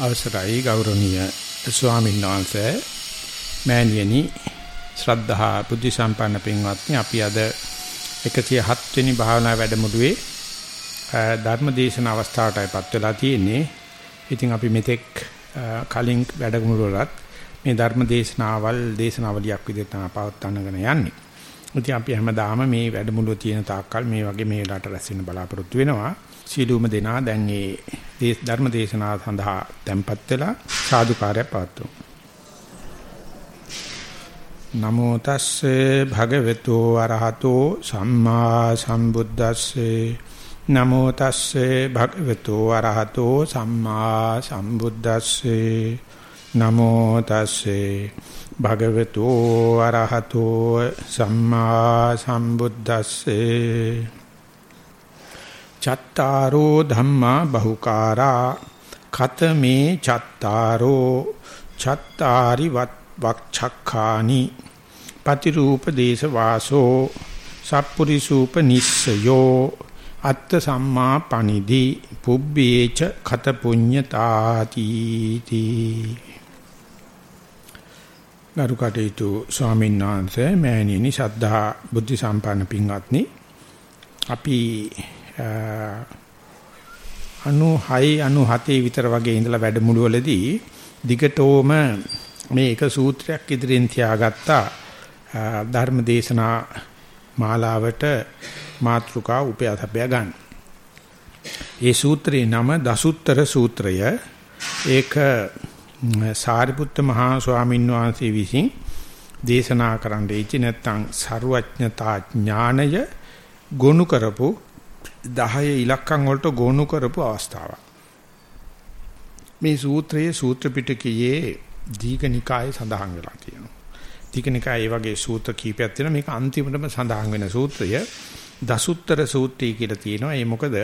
අවසරයි ගෞරවනීය ස්වාමීන් වහන්සේ මෑණියනි ශ්‍රද්ධහා බුද්ධ සම්පන්න පින්වත්නි අපි අද 107 වෙනි භාවනා වැඩමුළුවේ ධර්ම දේශන අවස්ථාවටයිපත් වෙලා තියෙන්නේ. ඉතින් අපි මෙතෙක් කලින් වැඩමුළු වලත් මේ ධර්ම දේශනාවල් දේශනාවලියක් විදිහට තමයි පවත්වාගෙන යන්නේ. ඉතින් අපි හැමදාම මේ වැඩමුළුව තියෙන තාක්කල් මේ වගේ මේ වෙලාවට රැස් වෙන්න බලාපොරොත්තු වෙනවා. සීලුම දෙනා දැන් මේ ධර්ම දේශනාව සඳහා tempත් වෙලා සාදුකාරය පවත්වමු. නමෝ තස්සේ භගවතු අරහතෝ සම්මා සම්බුද්දස්සේ. නමෝ තස්සේ භගවතු අරහතෝ සම්මා සම්බුද්දස්සේ. නමෝ තස්සේ භගවතු අරහතෝ සම්මා සම්බුද්දස්සේ. චත්තාරෝ ධම්මා බහුකාරා ඛතමේ චත්තාරෝ චත්තාරි වක්ඛක්ඛානි පතිරූප දේශ වාසෝ සප්පුරිසූප නිස්සයෝ අත්ත සම්මා පනිදි පුබ්බේච ඛත පුඤ්ඤතාති තී ගරුකටේතු ස්වාමීන් වහන්සේ මෑණියනි ශද්ධා බුද්ධ සම්පන්න පින්වත්නි අපි 96 97 විතර වගේ ඉඳලා වැඩමුළු වලදී දිගටෝම මේ එක සූත්‍රයක් ඉදිරියෙන් තියාගත්තා ධර්ම දේශනා මාලාවට මාත්‍රිකා උපයතපය ගන්න. ඒ සූත්‍රේ නම දසුත්තර සූත්‍රය. ඒක සාරිපුත්ත මහා ස්වාමීන් වහන්සේ විසින් දේශනා කරන්න ඉච්ච නැත්නම් ਸਰුවඥතා ඥානය ගොනු කරපු 10 ඉලක්කම් වලට ගොනු කරපු අවස්ථාවක්. මේ සූත්‍රයේ සූත්‍ර පිටකයේ දීඝනිකායේ සඳහන් වෙලා තියෙනවා. දීඝනිකායේ වගේ සූත්‍ර කීපයක් තියෙනවා. මේක අන්තිමටම සඳහන් වෙන සූත්‍රය දසුත්තර සූත්‍රය කියලා තියෙනවා. ඒ මොකද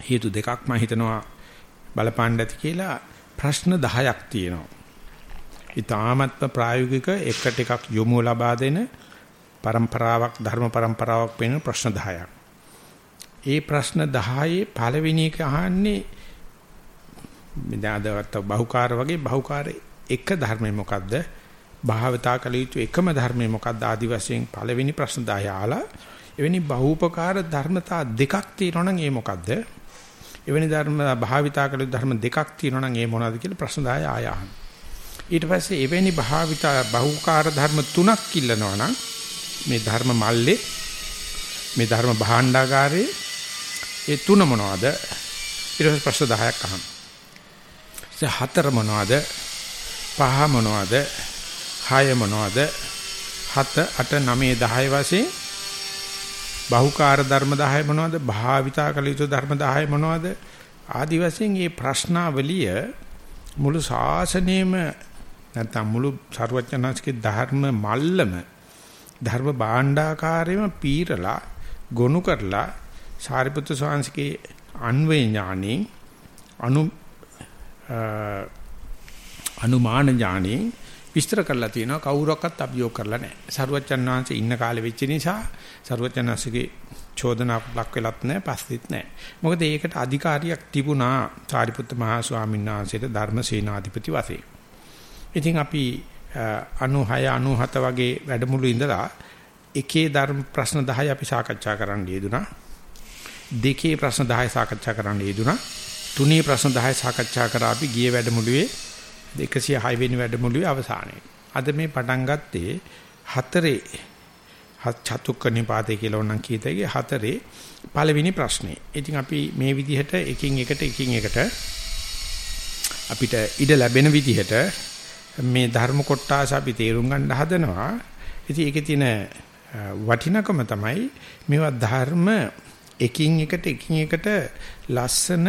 හේතු දෙකක් මම හිතනවා බලපාන්න ඇති කියලා ප්‍රශ්න 10ක් තියෙනවා. ඊ타මත්ම ප්‍රායෝගික එකට එකක් යොමු ලබා දෙන પરම්පරාවක් ධර්ම પરම්පරාවක් වෙන ප්‍රශ්න 10ක්. ඒ ප්‍රශ්න 10 පළවෙනි එක අහන්නේ මෙදාදවත් බහුකාර වගේ බහුකාර එක ධර්මය මොකද්ද? භාවතා කළ යුතු එකම ධර්මය මොකද්ද? ආදි වශයෙන් පළවෙනි ප්‍රශ්න 10 ආලා එවැනි බහූපකාර ධර්මතා දෙකක් තියෙනවා නම් ඒ මොකද්ද? එවැනි ධර්ම භාවිතා කළ ධර්ම දෙකක් තියෙනවා නම් ඒ මොනවද කියලා ප්‍රශ්න 10 ආය අහන. ඊට පස්සේ එවැනි භාවිතා බහුකාර ධර්ම තුනක් ඉල්ලනවා නම් මේ ධර්ම මල්ලේ මේ ධර්ම භාණ්ඩාගාරේ ඒ තුන මොනවද? ඊට පස්සේ ප්‍රශ්න 10ක් අහන. හතර මොනවද? පහ මොනවද? හය මොනවද? 7 8 9 10 වශයෙන් බහුකාර ධර්ම 10 මොනවද? භාවිතා කළ යුතු ධර්ම 10 මොනවද? ආදි වශයෙන් මේ ප්‍රශ්නාවලිය මුළු ශාසනයෙම නැත්නම් මුළු ਸਰවඥාන්සේගේ ධර්ම මල්ලම ධර්ම භාණ්ඩාකාරයෙන්ම පීරලා ගොනු කරලා සාරිපුත්‍ර ස්වාමීන්ගේ අන්වේ ඥාණයෙන් අනු අනුමාන ඥාණයෙන් විස්තර කරලා තියෙනවා කවුරක්වත් අභියෝග කරලා නැහැ. සරුවච්චන් වහන්සේ ඉන්න කාලෙ වෙච්ච නිසා සරුවච්චන්හන්සේගේ චෝදනාවක් ලක් වෙලත් නැහැ, පස්සෙත් නැහැ. මොකද ඒකට අධිකාරියක් තිබුණා සාරිපුත්ත මහා ස්වාමීන් වහන්සේට ධර්ම සේනාධිපති වශයෙන්. ඉතින් අපි 96 97 වගේ වැඩමුළු ඉඳලා එකේ ධර්ම ප්‍රශ්න 10 අපි සාකච්ඡා කරන්න යෙදුනා. දෙකේ ප්‍රශ්න 10 සාකච්ඡා කරන්න යෙදුනා. තුනේ ප්‍රශ්න 10 සාකච්ඡා කරා අපි ගිය වැඩමුළුවේ 106 වෙනි වැඩමුළුවේ අවසානයේ. අද මේ පටන් ගත්තේ හතරේ චතුක්ක නිපාතේ කියලා උනම් කීතේගේ හතරේ පළවෙනි ප්‍රශ්නේ. ඉතින් අපි මේ විදිහට එකින් එකට එකින් එකට අපිට ඉඩ ලැබෙන විදිහට මේ ධර්ම කොටස අපි තේරුම් ගන්න හදනවා. ඉතින් ඒකේ තියෙන වටිනකම තමයි මේවා ධර්ම එකින් එකට එකින් එකට ලස්සන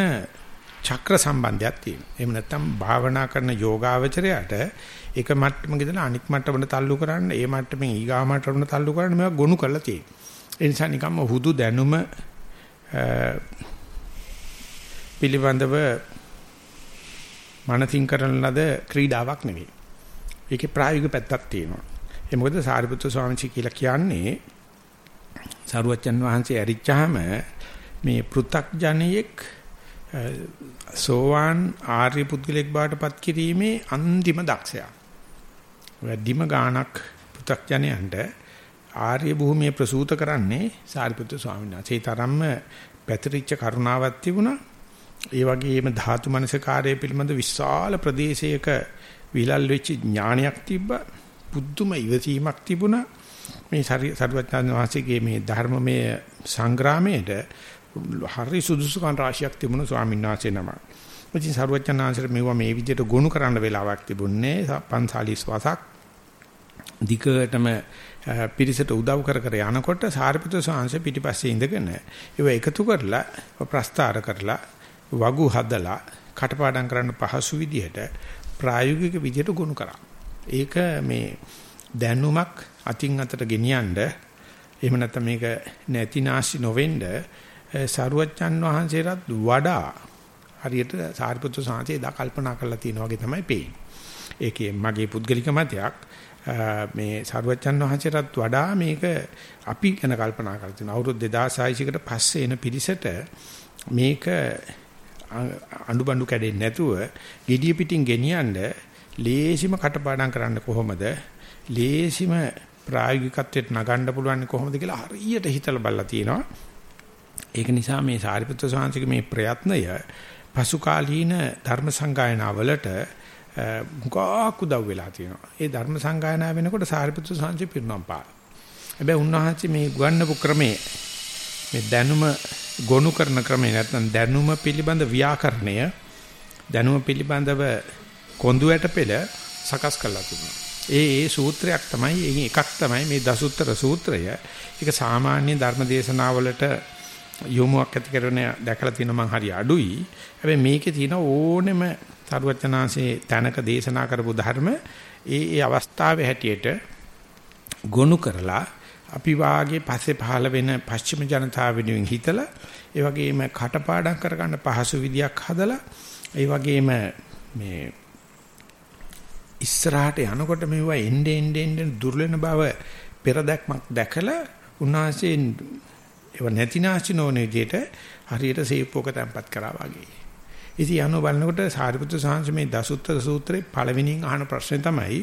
චක්‍ර සම්බන්ධයක් තියෙනවා. එහෙම නැත්නම් භාවනා කරන යෝගාවචරයට එක මට්ටමක ඉඳලා අනිත් මට්ටමට තල්ලු කරන්න, ඒ මට්ටමින් ඊගා මට්ටමට තල්ලු කරන්න මේවා ගොනු කරලා තියෙනවා. ඒ නිසා නිකම්ම හුදු දැනුම පිළිබඳව මනසින් කරන ලද ක්‍රීඩාවක් නෙවෙයි. ඒකේ ප්‍රායෝගික පැත්තක් තියෙනවා. ඒ මොකද සාරිපුත්‍ර ස්වාමීන් කියලා කියන්නේ සරුවච්චන් වහන්සේ ඇරිච්චාම මේ පෘ탁 ජනයෙක් සෝවාන් ආර්ය පුද්ගලෙක් බාටපත් කිරීමේ අන්තිම දක්ෂයා. වැඩිම ගාණක් පු탁ජනයන්ට ආර්ය භූමිය ප්‍රසූත කරන්නේ සාරිපුත්‍ර ස්වාමීන් වහන්සේ. ඒ තරම්ම පැතිරිච්ච කරුණාවක් තිබුණා. ඒ වගේම ධාතු මනසකාරය පිළිබඳ විශාල ප්‍රදේශයක විලල් වෙච්ච ඥානයක් තිබ්බා. බුද්ධම ඉවසීමක් තිබුණා. මේ සරුවත්නාන් වහන්සේගේ මේ ධර්මමය සංග්‍රාමයේද හරි සුදුසුකම් රාශියක් තිබුණු ස්වාමීන් වහන්සේ නම. ඉතින් සරුවත්නාන්සේට මෙවුවා මේ විදිහට ගොනු කරන්න වෙලාවක් තිබුණේ 45 වසක්. දිගටම පිරිසට උදව් කර කර යනකොට සාරිපුත්‍ර ස්වාමීන් පිටිපස්සේ ඉඳගෙන ඒව එකතු කරලා ප්‍රස්තාර කරලා වගු හදලා කටපාඩම් කරන්න පහසු විදිහට ප්‍රායෝගික විදිහට ගොනු කරා. ඒක මේ දැනුමක් අතින් අතට ගෙනියන්න එහෙම නැත්නම් මේක නැතිනාසි නොවෙන්න සරුවච්චන් වහන්සේටත් වඩා හරියට සාරිපුත්‍ර සාන්තේ දා කල්පනා කරලා තියෙනවා වගේ තමයි පේන්නේ. ඒකේ මගේ පුද්ගලික මතයක් මේ සරුවච්චන් වහන්සේටත් වඩා මේක අපි ගැන කල්පනා කරලා තියෙනවා. අවුරුදු 2600කට පස්සේ එන පිරිසට මේක අඬු බඬු කැඩෙන්නේ නැතුව gediya pitin ගෙනියන්න ලේසිම කටපාඩම් කරන්න කොහොමද? ලේසිම ප්‍රායෝගිකත්වයට නගන්න පුළුවන් කොහොමද කියලා හරියට හිතලා බලලා තියෙනවා. ඒක නිසා මේ සාරිපුත්‍ර සාංශික මේ ප්‍රයත්නය පසු කාලීන ධර්ම සංගායනාවලට මුගක් උදව් වෙලා තියෙනවා. ඒ ධර්ම සංගායනා වෙනකොට සාරිපුත්‍ර සාංශි පිරුණම් පාන. හැබැයි උන්වහන්සේ මේ ගුවන්වපු ක්‍රමයේ මේ දැනුම ගොනු කරන ක්‍රමේ නැත්නම් දැනුම පිළිබඳ ව්‍යාකරණය දැනුම පිළිබඳව කොඳුයට පෙළ සකස් කරලා තිබුණා. ඒ ඒ සූත්‍රයක් තමයි එකින් එකක් තමයි මේ දසුත්තර සූත්‍රය. ඒක සාමාන්‍ය ධර්ම දේශනාවලට යොමුවක් ඇති කරන දැකලා තියෙන මං හරි අඩුයි. හැබැයි මේකේ තියෙන ඕනෙම තරුවචනාංශේ තැනක දේශනා කරපු ධර්ම ඒ ඒ අවස්ථාවේ හැටියට ගොනු කරලා අපි වාගේ පස්සේ පහළ වෙන පශ්චිම ජනතාව වෙනුවෙන් හිතලා ඒ වගේම කටපාඩම් කරගන්න පහසු විදියක් හදලා ඒ වගේම මේ ඉස්සරහට යනකොට මේවා එnde ende ende දුර්ලභ බව පෙරදක්මක් දැකලා උන්වහන්සේ ඒව නැතිනාසි නොවන විදිහට හරියට සේප්පෝක තැම්පත් කරා වගේ. ඉතින් යano බලනකොට සාරිපුත්‍ර සාංශ මේ දසුත්තර සූත්‍රයේ පළවෙනියෙන් අහන ප්‍රශ්නේ තමයි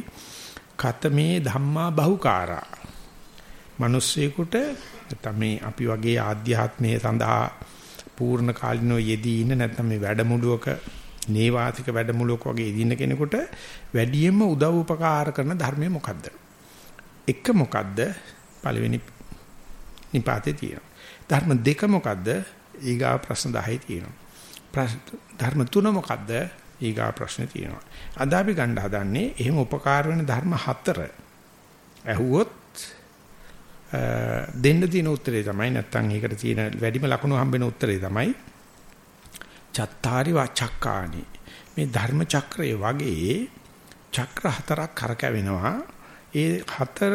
කතමේ ධම්මා බහුකාරා. මිනිස්සෙකුට තමයි අපි වගේ ආධ්‍යාත්මයේ සඳහා පූර්ණ කාලිනෝ යෙදී ඉන්න නැත්නම් මේ වැඩමුළුවක නේවාතික වැඩමුළුවක වගේ ඉදින්න කෙනෙකුට වැඩියෙන්ම උදව් උපකාර කරන ධර්මය මොකද්ද? එක මොකද්ද? පළවෙනි නිපාතේ තියෙනවා. ධර්ම දෙක මොකද්ද? ඊගා ප්‍රශ්න 10 තියෙනවා. ධර්ම තුන මොකද්ද? ඊගා ප්‍රශ්න තියෙනවා. අද අපි ගන්න හදන්නේ එහෙම උපකාර වෙන ධර්ම හතර. ඇහුවොත් දෙන්න තියෙන උත්තරේ තමයි නැත්තම් ඒකට තියෙන වැඩිම ලකුණු හම්බෙන උත්තරේ තමයි චත්තාරි වචක්කානි මේ ධර්ම චක්‍රය වගේ චක්‍ර හතරක් කරකැවෙනවා ඒ හතර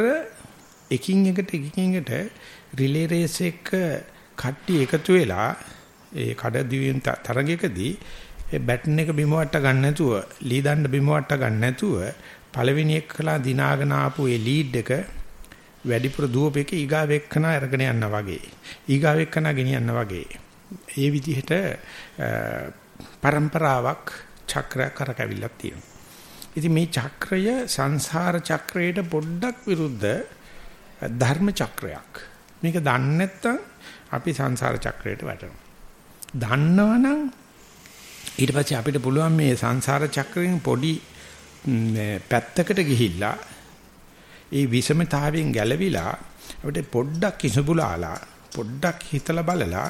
එකින් එකට එකින් එකට රිලේ රේස් එක කට්ටි එකතු වෙලා ඒ කඩ දිවියන් තරගයකදී ඒ බැටන් එක බිම වට ගන්න නැතුව ලී දණ්ඩ බිම වට ගන්න නැතුව පළවෙනි එක කළා දිනාගෙන ආපු ඒ ලීඩ් එක වැඩිපුර දුවපෙක ඊගාව එක්කන අරගෙන යනවා වගේ. ඊගාව එක්කන ගෙනියනවා වගේ. ඒ විදිහට પરම්පරාවක් චක්‍රයක් කරකැවිල්ලක් තියෙනවා. ඉතින් මේ චක්‍රය සංසාර චක්‍රයට පොඩ්ඩක් විරුද්ධ ධර්ම චක්‍රයක්. මේක දන්නේ නැත්නම් අපි සංසාර චක්‍රයට වැටෙනවා. දන්නවනම් ඊට පස්සේ අපිට පුළුවන් මේ සංසාර චක්‍රයෙන් පොඩි පැත්තකට ගිහිල්ලා ඒ විෂමතාවයෙන් ගැලවිලා අපිට පොඩ්ඩක් ඉසුබුලාලා පොඩ්ඩක් හිතලා බලලා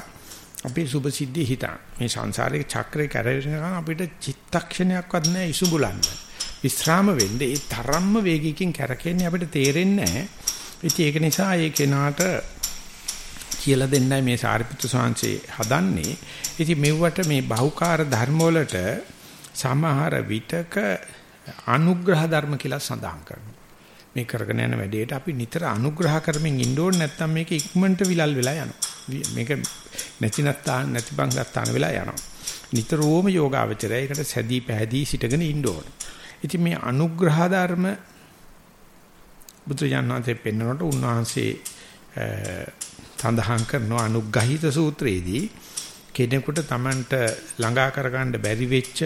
අපේ සුභ සිද්ධිය හිතන. මේ සංසාරයේ චක්‍රේ කැරෙනකන් අපිට චිත්තක්ෂණයක්වත් නැහැ ඉසුබුලන්න විස්්‍රාම වෙන්නේ ඒ තරම්ම වේගයකින් කැරකෙන්නේ අපිට තේරෙන්නේ නැහැ ඉතින් ඒක නිසා ඒ කෙනාට කියලා දෙන්නයි මේ සාරිපුත්‍ර ස්වාමීන් හදන්නේ. ඉතින් මෙව්වට මේ බහුකාර ධර්ම වලට සමහර විතක අනුග්‍රහ ධර්ම කියලා සඳහන් කරනවා. මේ කරගෙන යන වැඩේට අපි නිතර අනුග්‍රහ කරමින් ඉන්න ඕනේ නැත්නම් මේක ඉක්මනට විලල් වෙලා යනවා. මේක නැතිනත්තාන නැතිබංගත්තාන වෙලා යනවා. නිතරම යෝගාවචරය ඒකට සැදී පැහැදී සිටගෙන ඉන්න ඕනේ. ඉතින් මේ අනුග්‍රහ ධර්ම බුදුජානනාතේ පෙන්වනකොට උන්වහන්සේ සඳහන් කරන අනුග්‍රහිත සූත්‍රයේදී කෙනෙකුට Tamanට ළඟා කරගන්න බැරි වෙච්ච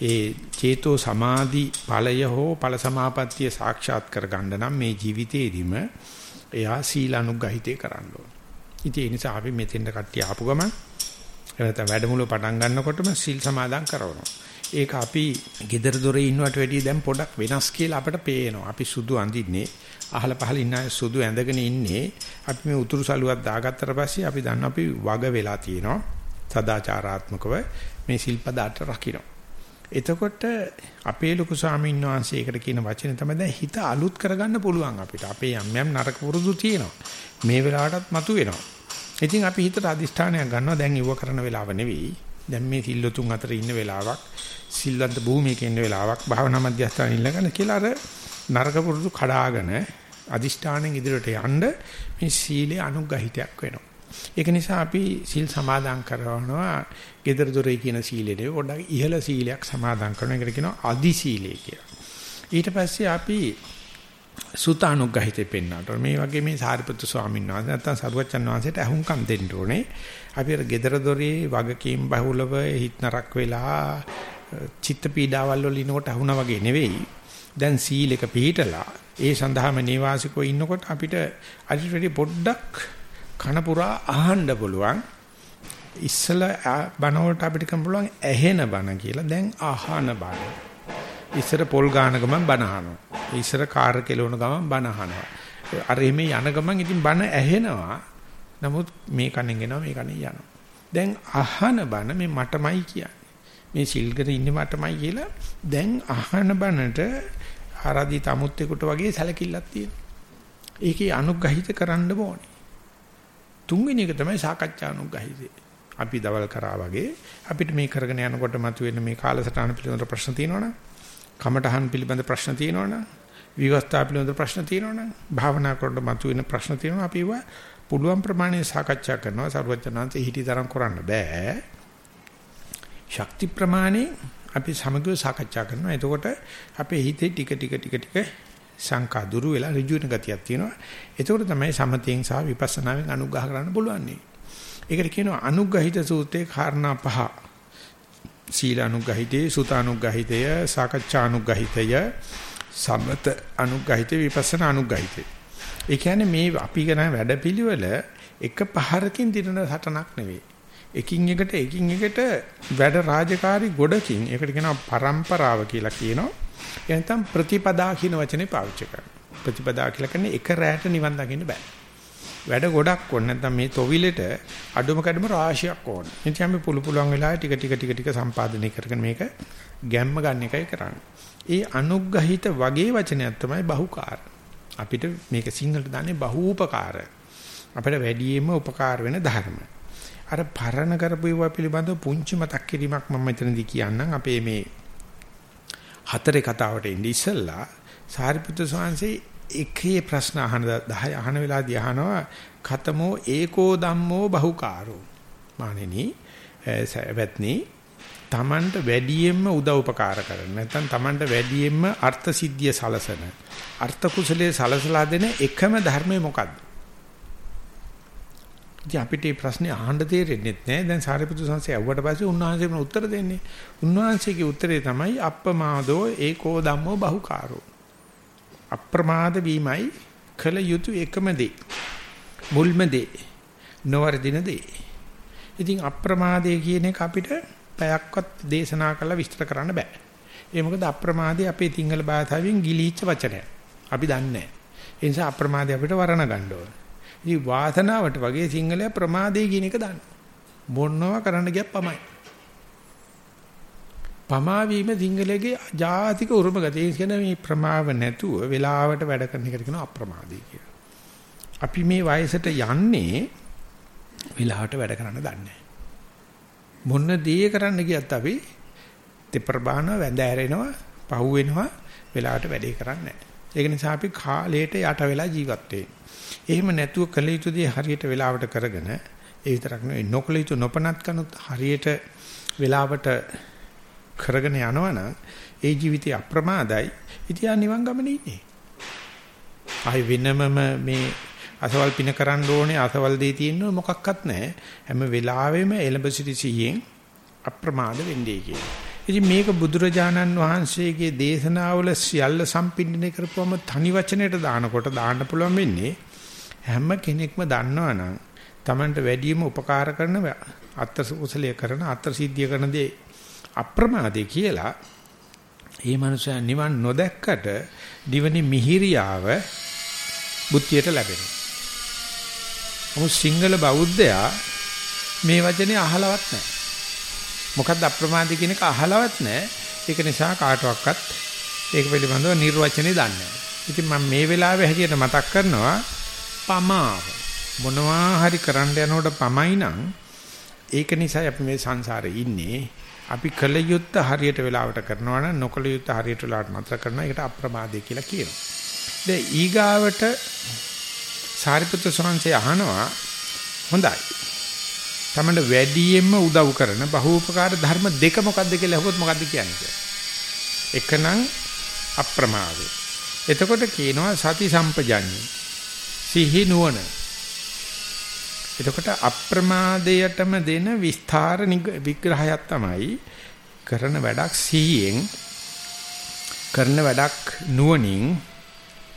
ඒ චේතෝ සමාධි ඵලය හෝ ඵල සමාපත්තිය සාක්ෂාත් කරගන්න නම් මේ ජීවිතේදීම එයා සීල අනුග්‍රහිතේ කරන්න ඕන. ඉතින් ඒ නිසා අපි මෙතෙන්ට කට්ටිය ආපු ගමන් එනත වැඩමුළු පටන් ගන්නකොටම සීල් සමාදන් කරනවා. ඒක අපි gedara dore ඉන්නවට වැඩිය දැන් පොඩක් වෙනස් කියලා අපිට පේනවා. අපි සුදු අඳින්නේ අහල පහල ඉන්න සුදු ඇඳගෙන ඉන්නේ. අපි මේ උතුරු සලුවක් දාගත්තට පස්සේ අපි දන්න අපි වග වෙලා තියෙනවා. සදාචාරාත්මකව මේ සිල්පද අට රකින්න. එතකොට අපේ ලොකු ස්වාමීන් වහන්සේ ඒකට කියන වචනේ තමයි දැන් හිත අලුත් කරගන්න පුළුවන් අපිට. අපේ යම් යම් නරක පුරුදු තියෙනවා. මේ වෙලාවටත් මතු වෙනවා. ඉතින් අපි හිතට අදිෂ්ඨානයක් ගන්නවා දැන් ඉව කරන වෙලාව නෙවෙයි. දැන් මේ සිල්ලුතුන් අතර ඉන්න වෙලාවක්, සිල්වන්ත භූමියක ඉන්න වෙලාවක්, භාවනා මධ්‍යස්ථාන ඉන්නකන කියලා අර නරක පුරුදු කඩාගෙන අදිෂ්ඨානෙන් ඉදිරියට යන්න මේ සීලේ අනුග්‍රහිතයක් වෙනවා. ඒක නිසා අපි සිල් සමාදන් කරනවා gedara dore කියන සීලෙනේ පොඩ්ඩක් ඉහළ සීලයක් සමාදන් කරන එකට කියනවා අදි සීලය කියලා. ඊට පස්සේ අපි සුතානුග්‍රහිතේ පෙන්වන්නට මේ වගේ මේ සාරිපුත්තු ස්වාමීන් වහන්සේ නැත්තම් සරුවච්චන් වහන්සේට අහුම්කම් දෙන්න ඕනේ. අපි අර gedara dore වගකීම් බහුලව හිටනරක් වෙලා චිත්ත පීඩාවල් වල ඉනකොට අහුණා වගේ නෙවෙයි. දැන් සීලෙක පිළිහිටලා ඒ සඳහාම නේවාසිකව ඉන්නකොට අපිට අදිට වැඩි පොඩ්ඩක් කන පුරා අහන්න පුළුවන්. ඉස්සල බණ වලට අපිට කම් පුළුවන් ඇහෙන බණ කියලා. දැන් අහන බණ. ඉස්සර පොල් ගාන ගමන් බණ අහනවා. ඉස්සර කාර් කෙලවන ගමන් බණ අහනවා. අර එමේ යන ගමන් ඉතින් බණ ඇහෙනවා. නමුත් මේ කණෙන් එනවා මේ කණෙන් යනවා. දැන් අහන බණ මේ මටමයි කියන්නේ. මේ සිල්ගර ඉන්නේ මටමයි කියලා දැන් අහන බණට ආරාදී තමුත්තෙකුට වගේ සැලකිල්ලක් තියෙනවා. ඒකේ අනුග්‍රහිත කරන්න ඕනේ. තුන්වෙනි එක තමයි සාකච්ඡානුග්‍රහිතේ. අපි දවල් කරා වගේ අපිට මේ කරගෙන යනකොට මතුවෙන මේ කාලසටහන පිළිබඳ ප්‍රශ්න තියෙනවනම් කමඨහන් පිළිබඳ ප්‍රශ්න තියෙනවනම් විවස්ථා පිළිබඳ ප්‍රශ්න තියෙනවනම් භාවනා කරනකොට මතුවෙන ප්‍රශ්න තියෙනවා අපි ඒවා පුළුවන් ප්‍රමාණය සාකච්ඡා කරනවා. සර්වඥාන්සේ හිටි තරම් කරන්න බෑ. ශක්ති ප්‍රමාණය අපි සමගිව සාකච්ඡා කරනවා. එතකොට අපේ හිතේ ටික ටික ටික ටික සංකා දුරු වෙලා ඍජු වෙන ගතියක් තියෙනවා. ඒකෝට තමයි සමතෙන් සහ විපස්සනාවෙන් අනුග්‍රහ කරන්න පුළුවන්. ඒකට කියනවා අනුග්‍රහිත සූත්‍රයේ කාරණා පහ. සීල අනුග්‍රහිතේ, සුත අනුග්‍රහිතය, සාකච්ඡා අනුග්‍රහිතය, සමත අනුග්‍රහිතේ, විපස්සනා අනුග්‍රහිතේ. ඒ කියන්නේ මේ අපි කරන වැඩපිළිවෙල එක පහරකින් දිනන සටනක් නෙවෙයි. එකින් එකට එකින් එකට වැඩ රාජකාරි ගොඩකින් ඒකට කියනවා પરම්පරාව කියලා කියනවා. එනතම් ප්‍රතිපදා කියන වචනේ පාවිච්චි කරනවා. ප්‍රතිපදා කියලා කියන්නේ එක රැයට නිවන් දකින්න බෑ. වැඩ ගොඩක් ඕන නැත්නම් මේ තොවිලෙට අඩුම කැඩුම රාශියක් ඕන. ඉතින් අපි පුළු පුළුවන් වෙලාවෙ ටික ටික ටික ටික සම්පාදනය කරගෙන මේක ගැම්ම ගන්න එකයි කරන්නේ. ඒ අනුග්‍රහිත වගේ වචනයක් තමයි බහුකාර. අපිට මේක සිංහලට දාන්නේ බහූපකාර. අපිට වැඩියෙන්ම උපකාර වෙන ධර්ම. අර පරණ කරපු ඒවා පිළිබඳව පුංචි මතක් කිරීමක් මම මෙතනදී කියන්නම්. අපේ මේ හතරේ කතාවට එන්නේ ඉස්සෙල්ලා සාරිපුත්‍ර ස්වාමීන් එකේ ප්‍රශ්න අහන 10 අහන වෙලාවදී අහනවා කතමෝ ඒකෝ ධම්මෝ බහුකාරෝ? මානෙනි. වැත්නි තමන්ට වැඩියෙන්ම උදව් උපකාර කරන නැත්නම් තමන්ට වැඩියෙන්ම අර්ථ සිද්ධිය සලසන අර්ථ කුසලයේ සලසලා දෙන එකම ධර්මය මොකද්ද? ඉතින් අපිට මේ ප්‍රශ්නේ අහන්න තේරෙන්නේ නැහැ. දැන් සාරිපුත්‍ර සංසය ඇව්වට පස්සේ උන්වහන්සේ මොන උත්තර දෙන්නේ? උන්වහන්සේගේ උත්තරේ තමයි අප්පමාදෝ ඒකෝ ධම්මෝ බහුකාරෝ. අප්‍රමාද වීමයි කල යුතු එකම දේ. මුල්ම දේ. නොවර්ධින දේ. ඉතින් අප්‍රමාදයේ කියන එක අපිට පැයක්වත් දේශනා කරලා විස්තර කරන්න බෑ. ඒ මොකද අප්‍රමාදයේ අපේ සිංහල භාෂාවෙන් ගිලීච්ච වචනයක්. අපි දන්නේ නැහැ. ඒ නිසා අප්‍රමාදයේ අපිට වර්ණ ගන්න ඕනේ. ඉතින් වාසනාවට වගේ සිංහලයා ප්‍රමාදේ කියන එක දන්න. මොනවා කරන්න ගියත් පමයි. පමා වීම සිංහලයේ ජාතික උරුම ගතිය. ඒ කියන්නේ මේ ප්‍රමාව නැතුව වෙලාවට වැඩ කරන එකට කියනවා අප්‍රමාදී කියලා. අපි මේ වයසට යන්නේ වෙලාවට වැඩ කරන්න දන්නේ මොන දේ කරන්න ගියත් අපි දෙපරබාන වැඳ ඇරෙනවා, පහු වෙනවා, වෙලාවට වැඩේ කරන්නේ නැහැ. ඒක නිසා අපි කාලයට යට වෙලා ජීවත් වෙන්නේ. එහෙම නැතුව කළ යුතු දේ හරියට වෙලාවට කරගෙන ඒ විතරක් නෙවෙයි නොකළ යුතු නොපනත් කනුත් හරියට වෙලාවට කරගෙන යනවනම් ඒ ජීවිතය අප්‍රමාදයි. ඉතින් නිවන් ගමනේ ඉන්නේ. ආයි වෙනමම මේ අසවල් පින කරන්න ඕනේ අසවල් දේ තියෙන්න මොකක්වත් නැහැ. හැම වෙලාවෙම එළඹ සිටි සිහියෙන් අප්‍රමාද වෙන්නේ කියලා. ඉතින් මේක බුදුරජාණන් වහන්සේගේ දේශනාවල සියල්ල සම්පින්දනය කරපුවම තනි වචනයට දානකොට දාන්න පුළුවන් වෙන්නේ හැම කෙනෙක්ම දන්නවනම් Tamanට වැඩිම උපකාර කරන අත්ත කුසලයේ කරන අත්ත සිද්ධිය කරන දේ අප්‍රමාදේ කියලා ඒ මනුස්සයා නිවන් නොදැක්කට දිවනි මිහිරියාව බුද්ධියට ලැබෙනවා. නමුත් සිංහල බෞද්ධයා මේ වචනේ අහලවත් නැහැ. මොකද්ද අප්‍රමාදී කියන එක අහලවත් නැහැ. ඒක නිසා කාටවත් ඒක පිළිබඳව නිර්වචනේ දන්නේ නැහැ. ඉතින් මම මේ වෙලාවේ හැටියට මතක් කරනවා පමාව. මොනවා හරි කරන්න යනකොට පමයි නම් ඒක නිසා අපි මේ සංසාරේ ඉන්නේ. අපි කල යුත්ත හරියට වෙලාවට කරනවා නම් නොකල යුත්ත හරියට වෙලාවට නතර කරනවා. ඒකට අප්‍රමාදය කියලා කියනවා. දැන් ඊගාවට සාරිපුත්‍ර ස්වාමීන් අහනවා හොඳයි. තමන්ට වැඩියෙන්ම උදව් කරන බහූපකාර ධර්ම දෙක මොකක්ද කියලා අහුවොත් මොකද්ද කියන්නේ? එකනම් අප්‍රමාදය. එතකොට කියනවා සති සම්පජඤ්ඤය. සිහි නුවණ. එතකොට අප්‍රමාදයටම දෙන විස්තර විග්‍රහයක් තමයි කරන වැඩක් සිහියෙන් කරන වැඩක් නුවණින්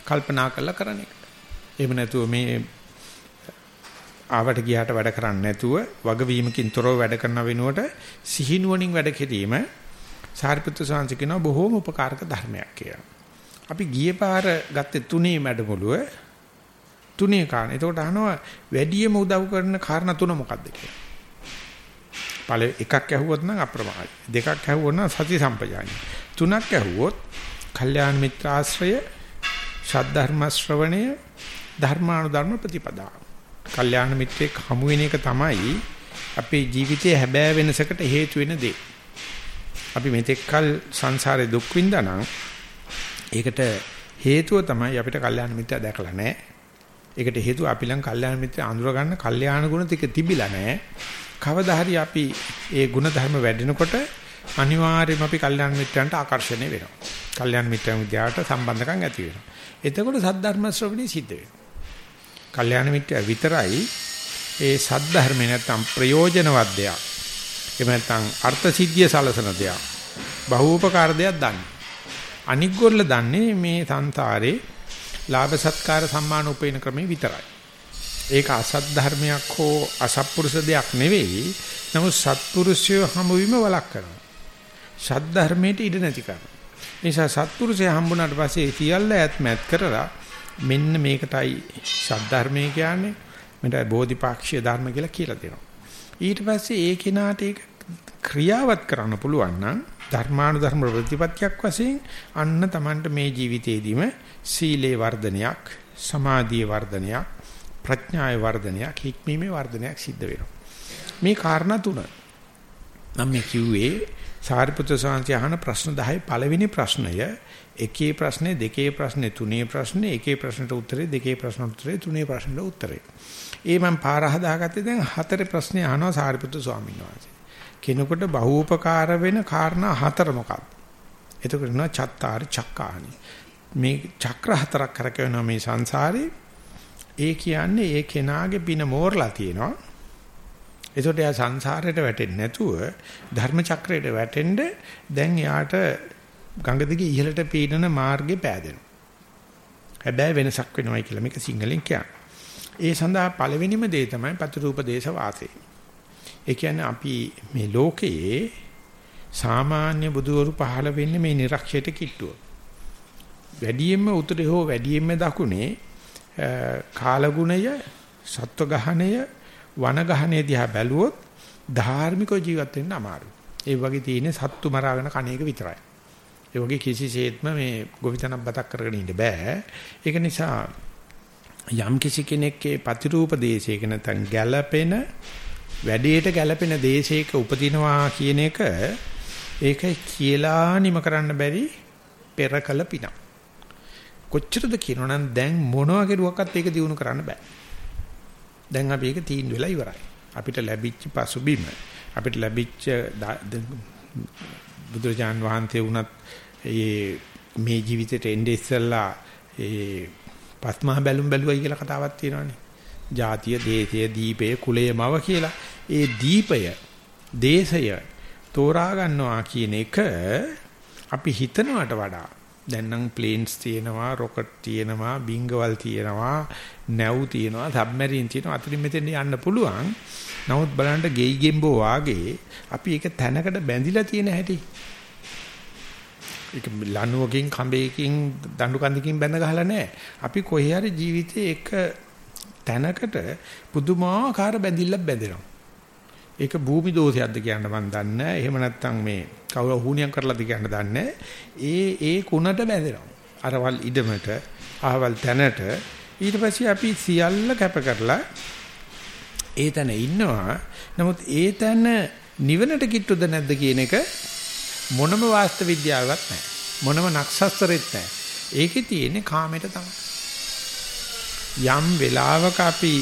කල්පනා කරලා කරන එක. එහෙම නැතුව මේ ආවට ගියාට වැඩ කරන්නේ නැතුව වගවීමකින් තොරව වැඩ කරන වෙනුවට සිහිනුවණින් වැඩ කිරීම සාරිපුත්‍ර සාංශ කියනවා බොහෝම උපකාරක ධර්මයක් කියලා. අපි ගියේ පාර ගත්තේ තුනේ මැඩමුළුව තුනේ කාරණ. එතකොට අහනවා වැඩියම උදව් කරන කාරණා තුන මොකක්ද කියලා. පළ එකක් ඇහුවොත් නම් අප්‍රමාදයි. දෙකක් ඇහුවොත් නම් සති සම්පජාඤ්ඤය. තුනක් ඇහුවොත් කල්යාණ මිත්‍රාශ්‍රය, ශාද්ධර්ම ශ්‍රවණය, ධර්මානුධර්ම ප්‍රතිපදා. කල්යාණ මිත්‍රෙක් හමු වෙන එක තමයි අපේ ජීවිතයේ හැබෑ වෙනසකට හේතු වෙන දේ. අපි මෙතෙක්කල් සංසාරේ දුක් විඳා නම් ඒකට හේතුව තමයි අපිට කල්යාණ මිත්‍යා දැකලා නැහැ. ඒකට හේතුව අපි ළඟ කල්යාණ මිත්‍යා අඳුර ගන්න කල්යාණ ගුණ ටික තිබිලා නැහැ. කවදා හරි අපි ඒ ගුණ ධර්ම වැඩෙනකොට අනිවාර්යයෙන්ම අපි කල්යාණ මිත්‍රයන්ට ආකර්ෂණය වෙනවා. කල්යාණ මිත්‍රයන් විද්‍යාවට සම්බන්ධකම් ඇති වෙනවා. එතකොට සද්ධර්ම ශ්‍රවණي සිද්ධ වෙනවා. කල්යාණ මිත්‍යා විතරයි ඒ සද්ධර්මේ නැත්තම් ප්‍රයෝජනවත් දෙයක්. එහෙම නැත්තම් අර්ථ සිද්ධිය සලසන දෙයක්. බහූපකාර දෙයක් දන්නේ. අනික් ගොල්ල දන්නේ මේ සංසාරේ ලාභ සත්කාර සම්මාන උපේන ක්‍රමේ විතරයි. ඒක අසත් ධර්මයක් හෝ අසත්පුරුෂ දෙයක් නෙවෙයි. නමුත් සත්පුරුෂය හමු වීම වලක් කරනවා. සත් ධර්මයට ඉඩ නැති කරනවා. නිසා සත්පුරුෂය හම්බුනාට පස්සේ සියල්ල ඇත් මැත් කරලා මෙන්න මේකටයි සද්ධර්මය කියන්නේ මෙතයි බෝධිපාක්ෂිය ධර්ම කියලා කියලා දෙනවා. ඊට පස්සේ ඒ කෙනාට ඒක ක්‍රියාවත් කරන්න පුළුවන් නම් ධර්මානුධර්ම ප්‍රතිපත්තියක් වශයෙන් අන්න Tamanට මේ ජීවිතේදීම සීලේ වර්ධනයක්, සමාධියේ වර්ධනයක්, ප්‍රඥාවේ වර්ධනයක්, හික්මීමේ වර්ධනයක් සිද්ධ වෙනවා. මේ කාරණා තුන. මම මේ කිව්වේ සාරිපුත්‍ර සාංශය අහන ප්‍රශ්න 10 පළවෙනි ප්‍රශ්නය එකේ ප්‍රශ්නේ දෙකේ ප්‍රශ්නේ තුනේ ප්‍රශ්නේ එකේ ප්‍රශ්නට උත්තරේ දෙකේ ප්‍රශ්නට උත්තරේ තුනේ ප්‍රශ්නට උත්තරේ. ඒ මම පාර හදාගත්තේ දැන් හතරේ ප්‍රශ්නේ අහනවා සාරිපුත්තු ස්වාමීන් වහන්සේ. කෙනෙකුට බහූපකාර වෙන කාරණා හතර මොකක්ද? එතකොට නෝ චත්තාර චක්කානි. මේ චක්‍ර හතරක් කරකවන මේ සංසාරේ ඒ කියන්නේ ඒ කෙනාගේ පින මෝරලා තියෙනවා. එතකොට එයා සංසාරයට වැටෙන්නේ නැතුව ධර්ම චක්‍රයට වැටෙන්න දැන් යාට ගඟ දිගේ ඉහළට පීනන මාර්ගේ පෑදෙනවා. හැබැයි වෙනසක් වෙනවයි කියලා මේක සිංහලෙන් කියන්නේ. ඒ සඳහා පළවෙනිම දේ තමයි පතරූප දේශ වාසය. ඒ කියන්නේ අපි මේ ලෝකයේ සාමාන්‍ය බුදුවරු පහළ වෙන්නේ මේ නිර්ක්ෂයට කිට්ටුව. වැඩියෙන්ම උතුරේ හෝ වැඩියෙන්ම දකුණේ කාලගුණය, සත්ව ගහණය, වන ගහණය දිහා බැලුවොත් ධාර්මිකව ජීවත් වෙන්න අමාරුයි. ඒ වගේ තියෙන සත්තු මරාගෙන කණ එක විතරයි. ඒ වගේ කිසිසේත්ම මේ ගොවිතැනක් බතක් කරගෙන ඉන්න බෑ. ඒක නිසා යම් කිසි කෙනෙක්ගේ ප්‍රතිරූප දේශයක නැත්නම් ගැළපෙන වැඩේට ගැළපෙන දේශයක උපදිනවා කියන එක ඒක කියලා නිම කරන්න බැරි පෙරකල පින. කොච්චරද කියනවනම් දැන් මොනවා කෙරුවක්වත් ඒක දිනු කරන්න බෑ. දැන් අපි ඒක තීන්දුව වෙලා ඉවරයි. අපිට ලැබිච්ච පසුබිම අපිට ලැබිච්ච බුදුරජාන් වහන්සේ වුණත් ඒ මේ ජීවිතේට එන්නේ ඉස්සෙල්ලා ඒ පස්මහ බැලුම් බැලුවයි කියලා කතාවක් තියෙනවානේ. ජාතිය, දේශය, දීපය, කුලය, මව කියලා. ඒ දීපය, දේශය තෝරා ගන්නවා කියන එක අපි හිතනවට වඩා දැන් නම් ප්ලේන්ස් තියෙනවා, රොකට් තියෙනවා, බිංගවල් තියෙනවා, නැව් තියෙනවා, සබ්මැරින් තියෙනවා. අතරින් මෙතෙන් යන්න පුළුවන්. නමුත් බලන්න ගෙයි ගෙම්බෝ වාගේ අපි ඒක තැනකට බැඳිලා තියෙන හැටි. ඒක ලණුවකින් කඹයකින් දඬු කන්දකින් බැඳ ගහලා නැහැ. අපි කොහේ හරි ජීවිතේ එක තැනකට පුදුමාකාර බැඳිල්ලක් බැඳෙනවා. ඒක භූමි දෝෂයක්ද කියන්න මම දන්නේ නැහැ. එහෙම නැත්නම් මේ කවුරු හුණියම් කරලාද කියන්න දන්නේ ඒ ඒ කුණට බැඳෙනවා. අරවල් ඉඩමට, අහවල් තැනට ඊට පස්සේ අපි සියල්ල කැප කරලා ඒ තැන ඉන්නවා. නමුත් ඒ තැන නිවනට කිට්ටුද නැද්ද කියන එක මොනම වාස්තු විද්‍යාවක් නැහැ. මොනම නක්ෂත්‍රෙත් නැහැ. ඒකේ තියෙන්නේ කාමයට තමයි. යම් වෙලාවක අපි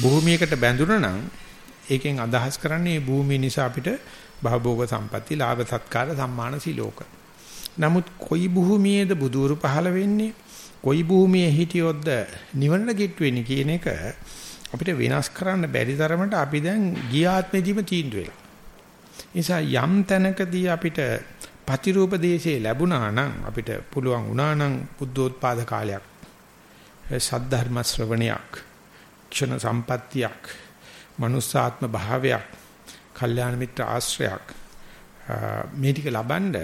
භූමියකට බැඳුණා නම් ඒකෙන් අදහස් කරන්නේ භූමිය නිසා අපිට භවභෝග සම්පatti, ලාභ සත්කාර, සම්මාන සිලෝක. නමුත් කොයි භූමියේද බුදුරු පහළ වෙන්නේ? කොයි භූමියේ හිටියොත්ද නිවනට කිට් වෙන්නේ කියන එක අපිට වෙනස් කරන්න බැරි තරමට අපි දැන් ගියාත්මෙදීම තීන්දුව වෙලා. නිසා යම් තැනකදී අපිට පතිරූප දේශේ ලැබුණා නම් අපිට පුළුවන් වුණා නම් බුද්ධෝත්පාද කාලයක් සද්ධර්ම ශ්‍රවණයක් ක්ෂණ සම්පත්තියක් මනුස්සාත්ම භාවයක් කල්යාණ මිත්‍ර ආශ්‍රයක් මේ ටික ලබනද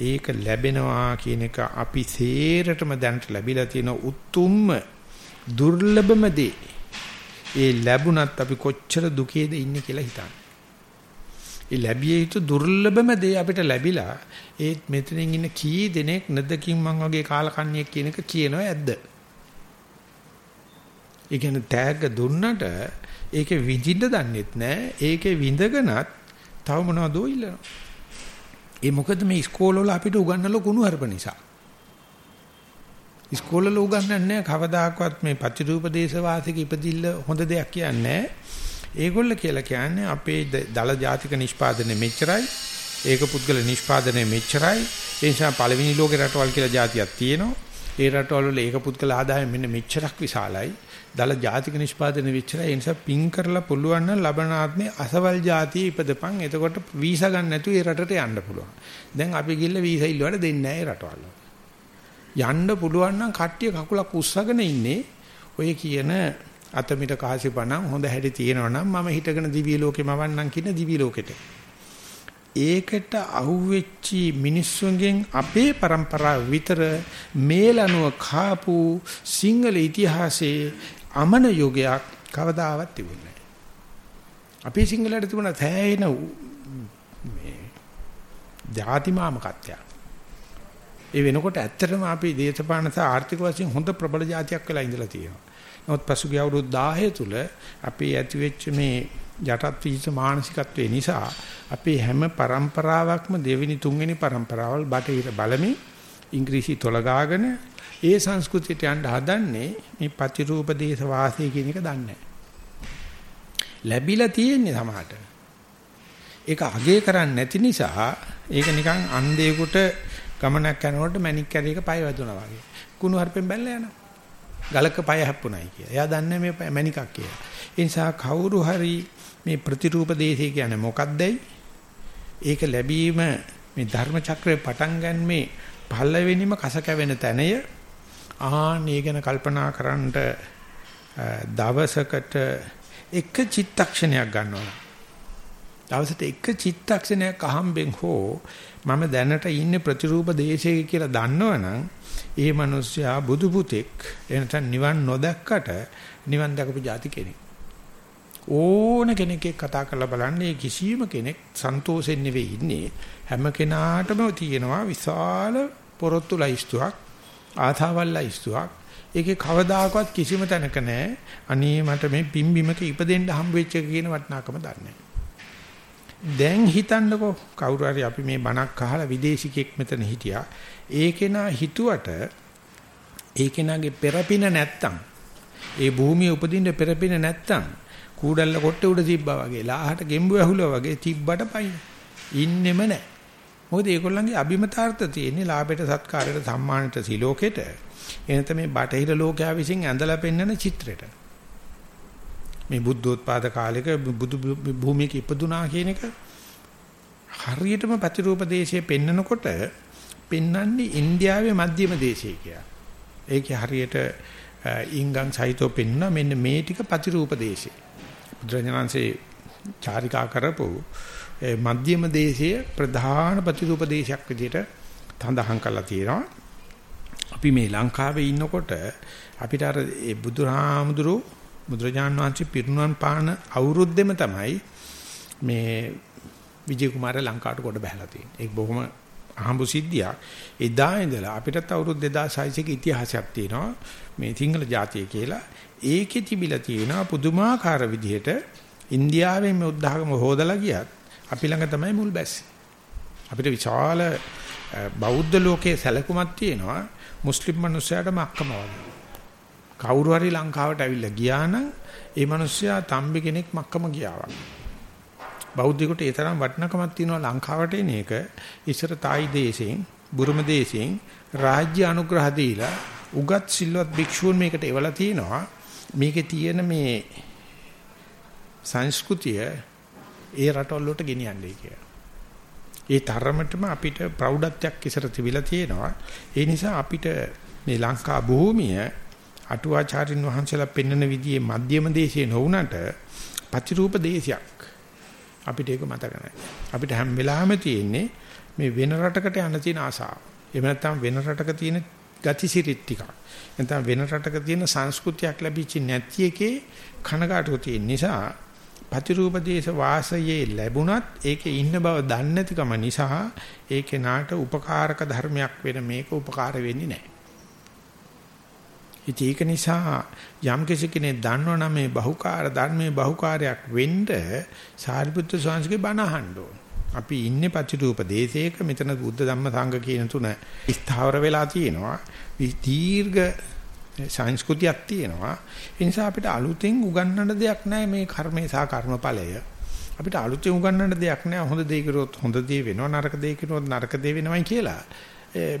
ඒක ලැබෙනවා කියන එක අපි සේරටම දැනට ලැබිලා තියෙන උතුම්ම දුර්ලභම දේ ඒ ලැබුණත් අපි කොච්චර දුකේද ඉන්නේ කියලා හිතන්න. ඒ ලැබිය යුතු දුර්ලභම දේ අපිට ලැබිලා ඒත් මෙතනින් ඉන්න කී දෙනෙක් නැදකින් මං වගේ කාලකන්ණියෙක් කියන එක කියනවා ඇද්ද? ඒ කියන්නේ තෑග්ග දුන්නට ඒකේ විඳින්න දන්නෙත් නැහැ. ඒකේ විඳගෙනත් තව මොනවදෝ ඉල්ලනවා. ඒ මොකද මේ ඉස්කෝලවල අපිට උගන්වලා කුණු හරප නිසා. ඉස්කෝලවල උගන්වන්නේ කවදාකවත් මේ පතිරූපදේශ වාසික ඉපදිල්ල හොඳ දෙයක් කියන්නේ ඒගොල්ල කියලා කියන්නේ අපේ දල ජාතික නිෂ්පාදනය මෙච්චරයි ඒක පුද්ගල නිෂ්පාදනය මෙච්චරයි ඒ නිසා පළවෙනි ලෝකේ රටවල් කියලා જાතියක් තියෙනවා ඒ රටවල් වල ඒක පුද්ගල ආදායම මෙන්න මෙච්චරක් විශාලයි දල ජාතික නිෂ්පාදන වෙච්චලා ඒ නිසා පින් කරලා පුළුවන් නම් ලබන ආත්මේ අසවල් ජාතිය ඉපදපන්. එතකොට වීසා ගන්න නැතුව ඒ රටට යන්න පුළුවන්. දැන් අපි ගිහිල්ලා වීසා ඉල්ලුවාට දෙන්නේ නැහැ ඒ රටවල යන්න පුළුවන් නම් කට්ටිය කකුලක් උස්සගෙන ඉන්නේ. ඔය කියන අතමිට කාසිපණම් හොඳ හැටි තියෙනවනම් මම හිටගෙන දිවි ලෝකේ මවන්නම් කියන දිවි ලෝකෙට. ඒකට අහුවෙච්චි මිනිස්සුන්ගෙන් අපේ પરම්පරාව විතර මේලනුව කාපු සිංහල ඉතිහාසයේ අමන යුගයක් කවදාවත් තිබුණේ නැහැ. අපේ සිංහලට තිබුණ තෑයෙන මේ ಜಾති මාමකත්වය. ඒ වෙනකොට ඇත්තටම අපි දේශපාලන සහ ආර්ථික වශයෙන් හොඳ ප්‍රබල జాතියක් වෙලා ඉඳලා තියෙනවා. නමුත් පසුගිය අවුරුදු 10 තුල අපේ ඇතිවෙච්ච මේ යටත් විචිත මානසිකත්වය නිසා අපේ හැම પરම්පරාවක්ම දෙවෙනි තුන්වෙනි પરම්පරාවල් බටහිර බලමින් ඉංග්‍රීසි තොලගාගෙන ඒ සංස්කෘතියට යන්න හදන්නේ මේ ප්‍රතිරූප දේශ වාසය කියන එක දන්නේ ලැබිලා තියෙන්නේ සමහරට. ඒක අගේ කරන්නේ නැති නිසා ඒක නිකන් අන්ධයෙකුට ගමනක් යනකොට මැණික් කැරේක පය වැදුනා වගේ. කුණු හarpෙන් බැලලා යනවා. ගලක පය හැප්පුණයි කියලා. එයා දන්නේ මේ මැණිකක් කියලා. ඒ නිසා කවුරු හරි මේ ප්‍රතිරූප දේශය කියන්නේ මොකක්දයි? ඒක ලැබීම මේ ධර්ම චක්‍රේ පටන් ගන්නේ පළවෙනිම කස කැවෙන තැනය ආන්නේ ගැන කල්පනා කරන්නට දවසකට එක චිත්තක්ෂණයක් ගන්නවා. දවසට එක චිත්තක්ෂණයක් අහම්බෙන් හෝ මම දැනට ඉන්නේ ප්‍රතිරූප දේශයක කියලා දන්නවනම් ඒ මිනිස්සයා බුදු පුතෙක් එනතන් නිවන් නොදැක්කට නිවන් දැකපු જાති කෙනෙක්. ඕන කෙනෙක් කතා කරලා බලන්නේ කිසියම් කෙනෙක් සන්තෝෂෙන් නෙවෙයි ඉන්නේ හැම කෙනාටම තියෙනවා විශාල පොරොත්තු ලයිස්තුවක් ආතාවල් ලයිස්තුවක් ඒකේ කවදාකවත් කිසිම තැනක නැහැ අනේ මට මේ පිම්බිමක ඉපදෙන්න හම්බ වෙච්ච කියන වටිනාකම දන්නේ දැන් හිතන්නකෝ කවුරු හරි අපි මේ බණක් අහලා විදේශිකෙක් මෙතන හිටියා. ඒකේනා හිතුවට ඒකේනාගේ පෙරපින නැත්තම් ඒ භූමියේ උපදින්න පෙරපින නැත්තම් කූඩල්ල කොට්ටේ උඩ තිබ්බා වගේ ලාහට ගෙම්බු ඇහුලා වගේ තිබ්බට පයින් ඉන්නෙම නැහැ මොකද ඒගොල්ලන්ගේ අභිමතාර්ථ තියෙන්නේ ලාභයට සත්කාරයට සම්මානයට සිලෝකෙට. එනත මේ බටහිර ලෝකයා විසින් ඇඳලා පෙන්වන චිත්‍රෙට. මේ බුද්ධෝත්පාද කාලෙක බුදු භූමියක ඉපදුනා කියන එක හරියටම ප්‍රතිරූප දේශයේ පෙන්නකොට පෙන්වන්නේ ඉන්දියාවේ මධ්‍යම දේශය කියලා. ඒකේ හරියට ඉංගන් සහිතව පෙන්න මෙන්න මේ ටික ප්‍රතිරූප දේශේ. බුදුරජාණන්සේ චාරිකා කරපු මධ්‍යම දේශයේ ප්‍රධාන ප්‍රතිරූප දේශයක් විදිහට තඳහන් කරලා තියෙනවා. අපි මේ ලංකාවේ ඉන්නකොට අපිට අර ඒ බුදුහාමුදුරු බුදුරජාන් වහන්සේ පිරිනුවන් පාන අවුරුද්දෙම තමයි මේ විජය කුමාර ලංකාවට කොට බහලා තියෙන්නේ. ඒක බොහොම අහඹු සිද්ධියක්. එදා ඉඳලා අපිටත් අවුරුදු 2600ක ඉතිහාසයක් තියෙනවා මේ සිංහල ජාතිය කියලා. ඒකේ තිබිලා තියෙනවා පුදුමාකාර විදිහට ඉන්දියාවෙන් මේ උද්ධාගම හොදලා ගියත් අපි ළඟ තමයි මුල් බැස්සේ. අපිට විශාල බෞද්ධ ලෝකයේ සැලකුමක් තියෙනවා මුස්ලිම් මිනිස්සයාට මක්කම වගේ. කවුරු හරි ලංකාවට ඇවිල්ලා ගියා නම් ඒ මිනිස්සයා තම්බි කෙනෙක් මක්කම ගියා වගේ. බෞද්ධයෙකුට ඒ තරම් වටිනකමක් තියෙනවා ලංකාවට එන එක ඉස්සර තායි දේශයෙන් බුරුම දේශයෙන් රාජ්‍ය අනුග්‍රහ දීලා උගත් සිල්වත් භික්ෂූන් මේකට එවලා තිනවා මේකේ තියෙන මේ සංස්කෘතිය ඒ රටවල් වලට ගෙනියන්නේ කියලා. ඒ තරමටම අපිට ප්‍රෞಢත්වයක් ඉස්සර තිබිලා තියෙනවා. ඒ නිසා අපිට මේ ලංකා භූමිය අටුවාචාරින් වහන්සේලා පෙන්වන විදිහේ මධ්‍යම දේශයේ නොවුනට ප්‍රතිරූප දේශයක් අපිට ඒක මතක නැහැ. අපිට හැම වෙලාවෙම තියෙන්නේ මේ වෙන රටකට යන්න තියෙන ආසාව. එහෙම නැත්නම් වෙන රටක තියෙන ගතිසිරිත් ටිකක්. නැත්නම් වෙන රටක තියෙන සංස්කෘතියක් ලැබිච්ච නැති එකේ කනගාටුව තියෙන නිසා ප්‍රතිරූප දේශ වාසයේ ලැබුණත් ඒකේ ඉන්න බව දන්නේ නැතිකම නිසා ඒකේ නාට උපකාරක ධර්මයක් වෙන මේක උපකාර වෙන්නේ නැහැ. ඉතින් ඒක නිසා යම් කෙනෙක් දන්නවනම් මේ බහුකාර ධර්මයේ බහුකාරයක් වෙන්න සාරිපුත්‍ර ස්වාමීන්ගේ බණ අහන්න ඕන. අපි ඉන්නේ පතිරූප දේශයක මෙතන බුද්ධ ධම්ම සංඝ කියන තුන ස්ථාවර වෙලා තියෙනවා. දීර්ඝ සංස්කෘතියක් තියෙනවා. ඒ නිසා අපිට අලුතෙන් උගන්වන්න දෙයක් නැහැ මේ කර්මේ සහ කර්මඵලය. අපිට අලුතෙන් උගන්වන්න දෙයක් නැහැ හොඳ දේ කරොත් හොඳ දේ වෙනවා නරක දේ කරොත් නරක දේ වෙනවයි කියලා.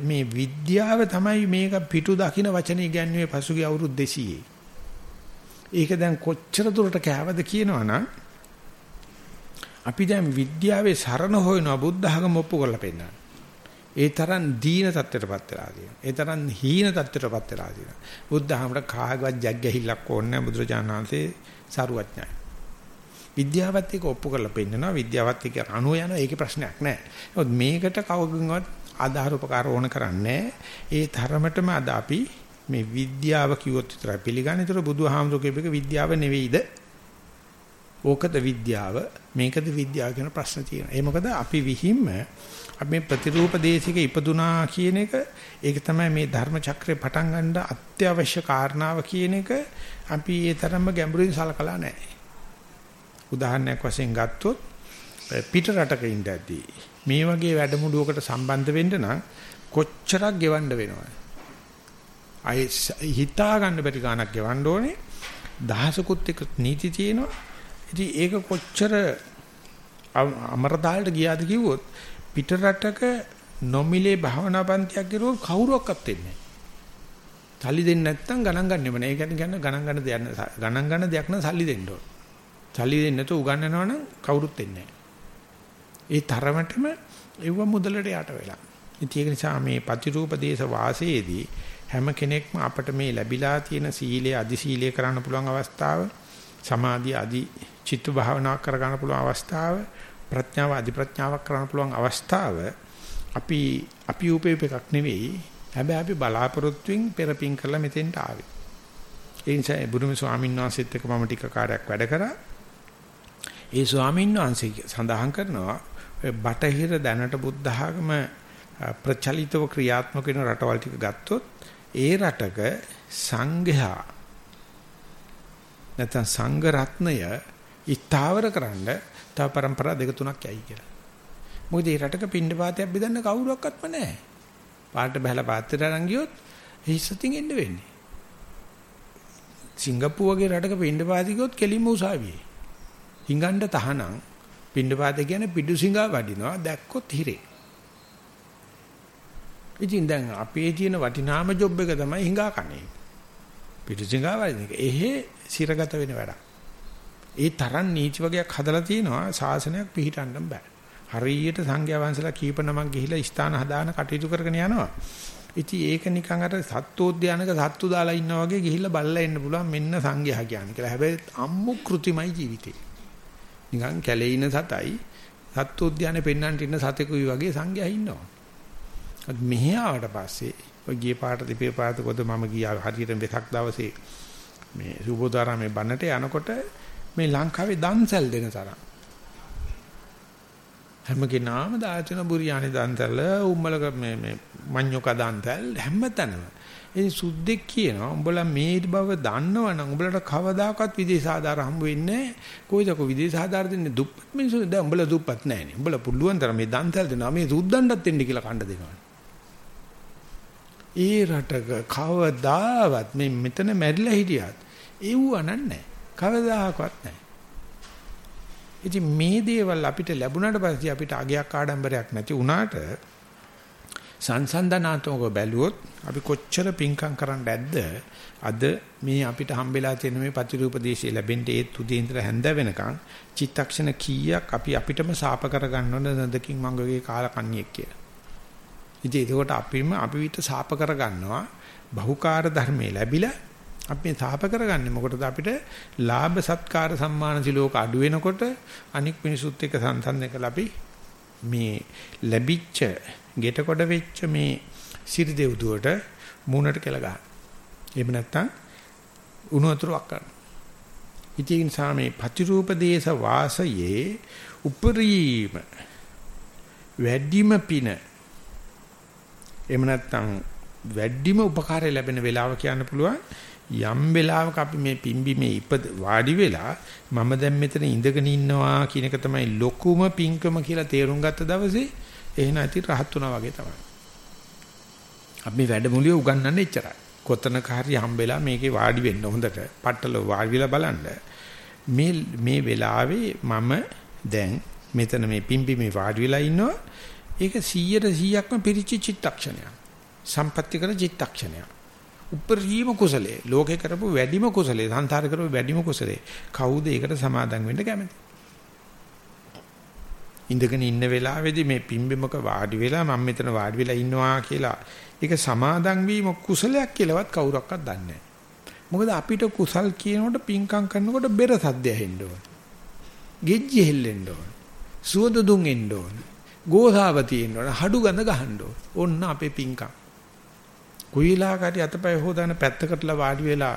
මේ විද්‍යාව තමයි මේක පිටු දකින්න වචනේ ඉගැන්වුවේ පසුගිය අවුරුදු 200. ඒක දැන් කොච්චර දුරට කෑවද කියනවනම් අපි දැන් විද්‍යාවේ සරණ හොයනවා බුද්ධ ධර්ම ඔප්පු කරලා පෙන්නන. ඒ තරම් දීන තත්ත්වයටපත් වෙලා තියෙනවා. ඒ තරම් හීන තත්ත්වයටපත් වෙලා තියෙනවා. බුද්ධ ධර්මයට කාගවත් ජග්ගැහිල්ලක් ඕනේ නැහැ බුදුරජාණන් වහන්සේ සරුවඥයි. විද්‍යාවත් එක්ක ඔප්පු කරලා පෙන්නනවා. විද්‍යාවත් එක්ක අණුව යනවා. ඒකේ ප්‍රශ්නයක් නැහැ. නමුත් මේකට කවුරුන්වත් ආධාර උපකාර ඕන කරන්නේ ඒ තරමටම අද අපි මේ විද්‍යාව කිව්වොත් විතරයි පිළිගන්නේ. ඒතර බුදුහාමුදුරුවෝ කියපේක විද්‍යාව නෙවෙයිද? ඕකද විද්‍යාව මේකද විද්‍යාව කියන ප්‍රශ්න තියෙනවා. ඒ මොකද අපි විහිම්ම අපි මේ ප්‍රතිරූප දේශික ඉපදුනා කියන එක ඒක තමයි මේ ධර්ම චක්‍රේ පටන් ගන්න අත්‍යවශ්‍ය කාරණාව කියන එක අපි ඒ තරම්ම ගැඹුරින් සලකලා නැහැ. උදාහරණයක් වශයෙන් ගත්තොත් පිට රටක ඉඳද්දී මේ වගේ වැඩමුළුවකට සම්බන්ධ වෙන්න නම් කොච්චරක් ගෙවන්න වෙනවද? අය හිතා ගන්න බැරි ගාණක් ගෙවන්න ඕනේ. දහසකුත් එක නීති තියෙනවා. ඉතින් ඒක කොච්චර අමරදාලට ගියාද කිව්වොත් පිට රටක නොමිලේ භාවනා පන්තියක් ගිරුවොත් කවුරුවක්වත් දෙන්නේ නැහැ. සල්ලි දෙන්නේ නැත්නම් ගණන් ගන්නෙම නෑ. ඒ කියන්නේ ගණන් ගන්න දෙයක් ගණන් ගන්න දෙයක් නම් සල්ලි දෙන්න ඕන. සල්ලි දෙන්නේ නැතුව උගන්වනවනම් කවුරුත් දෙන්නේ නැහැ. ඒ තරමටම එව්ව මුදලට යට වෙලා. ඉතින් ඒක නිසා මේ ප්‍රතිරූප දේශ වාසයේදී හැම කෙනෙක්ම අපට මේ ලැබිලා තියෙන සීලයේ අදි සීලයේ කරන්න පුළුවන් අවස්ථාව, සමාධිය අදි චිත්ත භාවනාවක් කරගන්න පුළුවන් අවස්ථාව, ප්‍රඥාව අදි ප්‍රඥාවක් කරන්න පුළුවන් අවස්ථාව අපි අපි උපේප එකක් නෙවෙයි. හැබැයි අපි බලාපොරොත්තුෙන් පෙරපින් කරලා මෙතෙන්ට ආවේ. ඒ නිසා බුදුම ස්වාමීන් වහන්සේත් එක්ක මම ටික කාර්යයක් වැඩ කරා. ඒ ස්වාමීන් වහන්සේ සඳහන් කරනවා බටහිර දැනට බුද්ධ ආගම ප්‍රචලිතව ක්‍රියාත්මක වෙන රටවල් ටික ගත්තොත් ඒ රටක සංඝයා නැත්නම් සංඝ රත්නය ඉස්තාවර කරන්න තව પરම්පරා දෙක තුනක් යයි කියලා. මොකද මේ රටක පින්ඩ පාතයක් බෙදන්න කවුරුවක්වත්ම නැහැ. පාට බහලා පාත්‍රයට අරන් ගියොත් හිස්සතින් එන්න වෙන්නේ. සිංගප්පූ වගේ රටක පින්ඩ පාති ගියොත් කෙලින්ම උසාවියේ. හිඟන්න තහනම් පින්නපාත කියන්නේ පිඩුසිඟා වඩිනවා දැක්කොත් හිරේ. ඉතින් දැන් අපේ තියෙන වටිනාම ජොබ් එක තමයි හිඟා කන්නේ. පිටිසිඟා වදින එක. එහෙ සිරගත වෙන වැඩක්. ඒ තරම් නීති වගේක් හදලා තිනවා සාසනයක් පිළිටන්න බෑ. හරියට සංඝයා වහන්සේලා කීප නමක් ගිහිලා ස්ථාන හදාන කටයුතු කරගෙන යනවා. ඉතින් ඒක නිකන් අර සත්වෝද්‍යානක සත්තු දාලා ඉන්නා වගේ ගිහිල්ලා බලලා එන්න පුළුවන් මෙන්න සංඝයා කියන්නේ කියලා. හැබැයි අම්මු කෘතිමයි ජීවිතේ. නිකන් කැලේ ඉන සතයි සත්වෝද්‍යානේ පෙන්නන්ට ඉන්න සතෙකුයි වගේ සංඝයා ඉන්නවා. අද මෙහි ආවට පස්සේ ඔය ගිය පාට දෙපේ පාට කොට මම ගියා හරියට වෙසක් දවසේ මේ සුබෝධාරාමේ බන්නට යනකොට මේ ලංකාවේ දන්සල් දෙන තරම්. හැම කෙනාම දාචන බුරියානි දන්තල උම්මලක මේ මේ මඤ්ඤොක දන්තල් හැමතැනම ඉතින් සුද්දෙක් කියනවා උඹලා මේ බව දන්නවනම් උඹලට කවදාකවත් විදේශ ආධාර හම්බ වෙන්නේ කොයිද කො විදේශ ආධාර දෙන්නේ? දුප්පත් මිනිස්සු දැන් උඹලා දුප්පත් නැහැනේ උඹලා පුළුවන් තරම් මේ දන්තල් දෙනවා. මේ සුද්දන්ටත් දෙන්න කියලා කණ්ඩ දෙනවා. ඒ රටක කවදාවත් මේ මෙතන මැරිලා හිටියත් ඒව නන්නේ කවදාකවත් නැහැ. ඉතින් මේ දේවල් අපිට ලැබුණාට පස්සේ අපිට අගයක් ආඩම්බරයක් නැති වුණාට සංසන්දනාත්මකව බැලුවොත් අපි කොච්චර පිංකම් කරන්න ඇද්ද? අද මේ අපිට හම්බෙලා තියෙන මේ ප්‍රතිරූපදේශය ලැබෙන්න ඒ තුදේ ඉඳලා හැන්ද වෙනකන් චිත්තක්ෂණ කීයක් අපි අපිටම සාප කරගන්නවද නදකින් මංගගේ කාලකන්ණියෙක් කියලා. ඉතින් ඒකට අපිම අපි විත සාප කරගන්නවා. බහුකාර්ය ධර්මයේ ලැබිලා අපි මේ තාප කරගන්නේ මොකටද අපිට ලාභ සත්කාර සම්මාන සිලෝක අඩු වෙනකොට අනික් මිනිසුත් එක්ක සංසන්දනය කරලා අපි මේ ලැබිච්ච ගෙට කොට වෙච්ච මේ සිරි දෙව්දුවට මූණට කියලා ගන්න. එහෙම නැත්නම් උණු වතුරක් ගන්න. ඉතින් සාමේ පතිරූප දේශ වාසයේ උපරිම වැඩිම පින එහෙම නැත්නම් වැඩිම උපකාරය ලැබෙන වෙලාව කියන්න පුළුවන් යම් වෙලාවක අපි මේ පිම්බීමේ ඉපද වාඩි වෙලා මම දැන් මෙතන ඉඳගෙන ඉන්නවා කියන එක තමයි ලොකුම පිංකම කියලා තේරුම් ගත්ත දවසේ එහෙනම් ඇති රහත් වුණා වගේ තමයි. අපි වැඩමුළුවේ උගන්වන්නේ එච්චරයි. කොතනක හරි හම්බෙලා මේකේ වාඩි වෙන්න හොඳට පట్టල වාඩි වෙලා බලන්න. මේ මේ වෙලාවේ මම දැන් මෙතන මේ පිම්බීමේ වාඩි වෙලා ඉන්නවා. ඒක 100ට 100ක්ම පිරිචි චිත්තක්ෂණයක්. සම්පත්‍ති කර චිත්තක්ෂණයක්. උපරිම කුසලයේ ලෝකේ කරපු වැඩිම කුසලයේ සංසාර කරපු වැඩිම කුසලයේ කවුද ඒකට සමාදම් වෙන්න කැමති ඉඳගෙන ඉන්න වෙලාවේදී මේ පිම්බෙමක වාඩි වෙලා මම මෙතන වාඩි වෙලා ඉන්නවා කියලා ඒක සමාදම් වීම කුසලයක් කියලාවත් කවුරක්වත් දන්නේ මොකද අපිට කුසල් කියනකොට පිංකම් කරනකොට බෙර සද්ද ඇහෙන්න ඕන. ගෙජ්ජි හෙල්ලෙන්න ඕන. සුවඳ දුම් එන්න ඕන. ගෝසාව තියෙන්න ඕන. හඩු ගඳ ගහන්න ඕන. ඔන්න අපේ පිංකම්. කුයිලාකාරී අතපය හොදාන පැත්තකටලා වාඩි වෙලා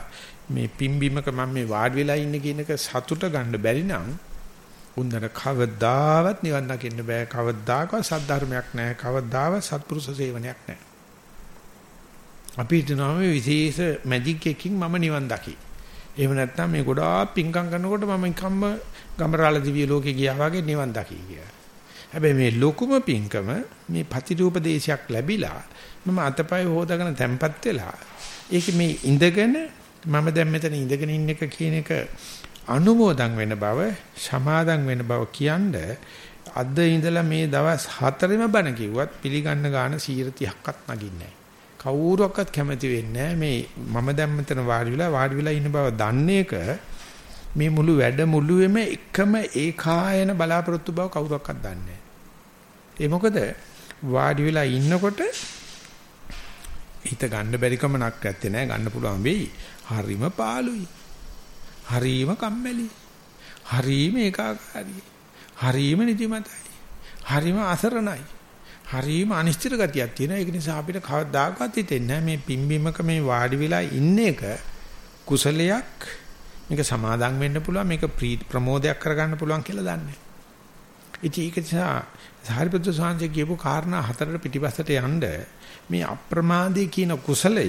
මේ පිම්බීමක මම මේ වාඩි වෙලා ඉන්නේ කියන එක සතුට ගන්න බැරි නම් උන්දර කවදාවත් නිවන් දකින්න බෑ කවදාකවත් සද්ධර්මයක් නැහැ කවදාවත් සත්පුරුෂ සේවනයක් නැහැ අපි හිතනවා මේ විශේෂ මැජික් එකකින් මම නිවන් දකි. එහෙම නැත්නම් මේ ගොඩාක් පිංකම් කරනකොට මම නිකම්ම ගමරාල දිව්‍ය ලෝකේ ගියා වගේ නිවන් දකි කියලා. හැබැයි මේ ලොකුම පිංකම මේ ප්‍රතිරූප දේශයක් ලැබිලා මම අතපය හොදාගෙන තැම්පත් වෙලා ඒක මේ ඉඳගෙන මම දැන් මෙතන ඉඳගෙන ඉන්න එක කියන එක අනුමෝදන් වෙන බව සමාදන් වෙන බව කියන්නේ අද ඉඳලා මේ දවස් හතරෙම බණ කිව්වත් පිළිගන්න ගාන 130ක්වත් නගින්නේ කවුරුවක්වත් කැමති වෙන්නේ මේ මම දැන් මෙතන වාඩි වෙලා වාඩි වෙලා ඉන්න බව දන්නේ එක මේ මුළු වැඩ මුළුවේම එකම ඒකායන බලාපොරොත්තු බව කවුරක්වත් දන්නේ ඒ මොකද? වාඩි වෙලා ඉන්නකොට හිත ගන්න බැරි කමක් නැත්තේ නෑ ගන්න පුළුවන් වෙයි. හරිම පාළුයි. හරිම කම්මැලි. හරිම ඒකාකාරී. හරිම නිදිමතයි. හරිම අසරණයි. හරිම අනිශ්චිත ගතියක් තියෙනවා. ඒක නිසා අපිට කවදාකවත් හිතෙන්නේ මේ පිම්බීමක මේ වාඩි වෙලා ඉන්න එක කුසලයක්. මේක සමාදම් වෙන්න පුළුවන්. මේක ප්‍රමෝදයක් කරගන්න පුළුවන් කියලා දන්නේ. ඉතින් ඒක නිසා සාරිපුත්‍ර සාංශය කියපු කාරණා හතරට පිටිපස්සට යන්න මේ අප්‍රමාදී කියන කුසලය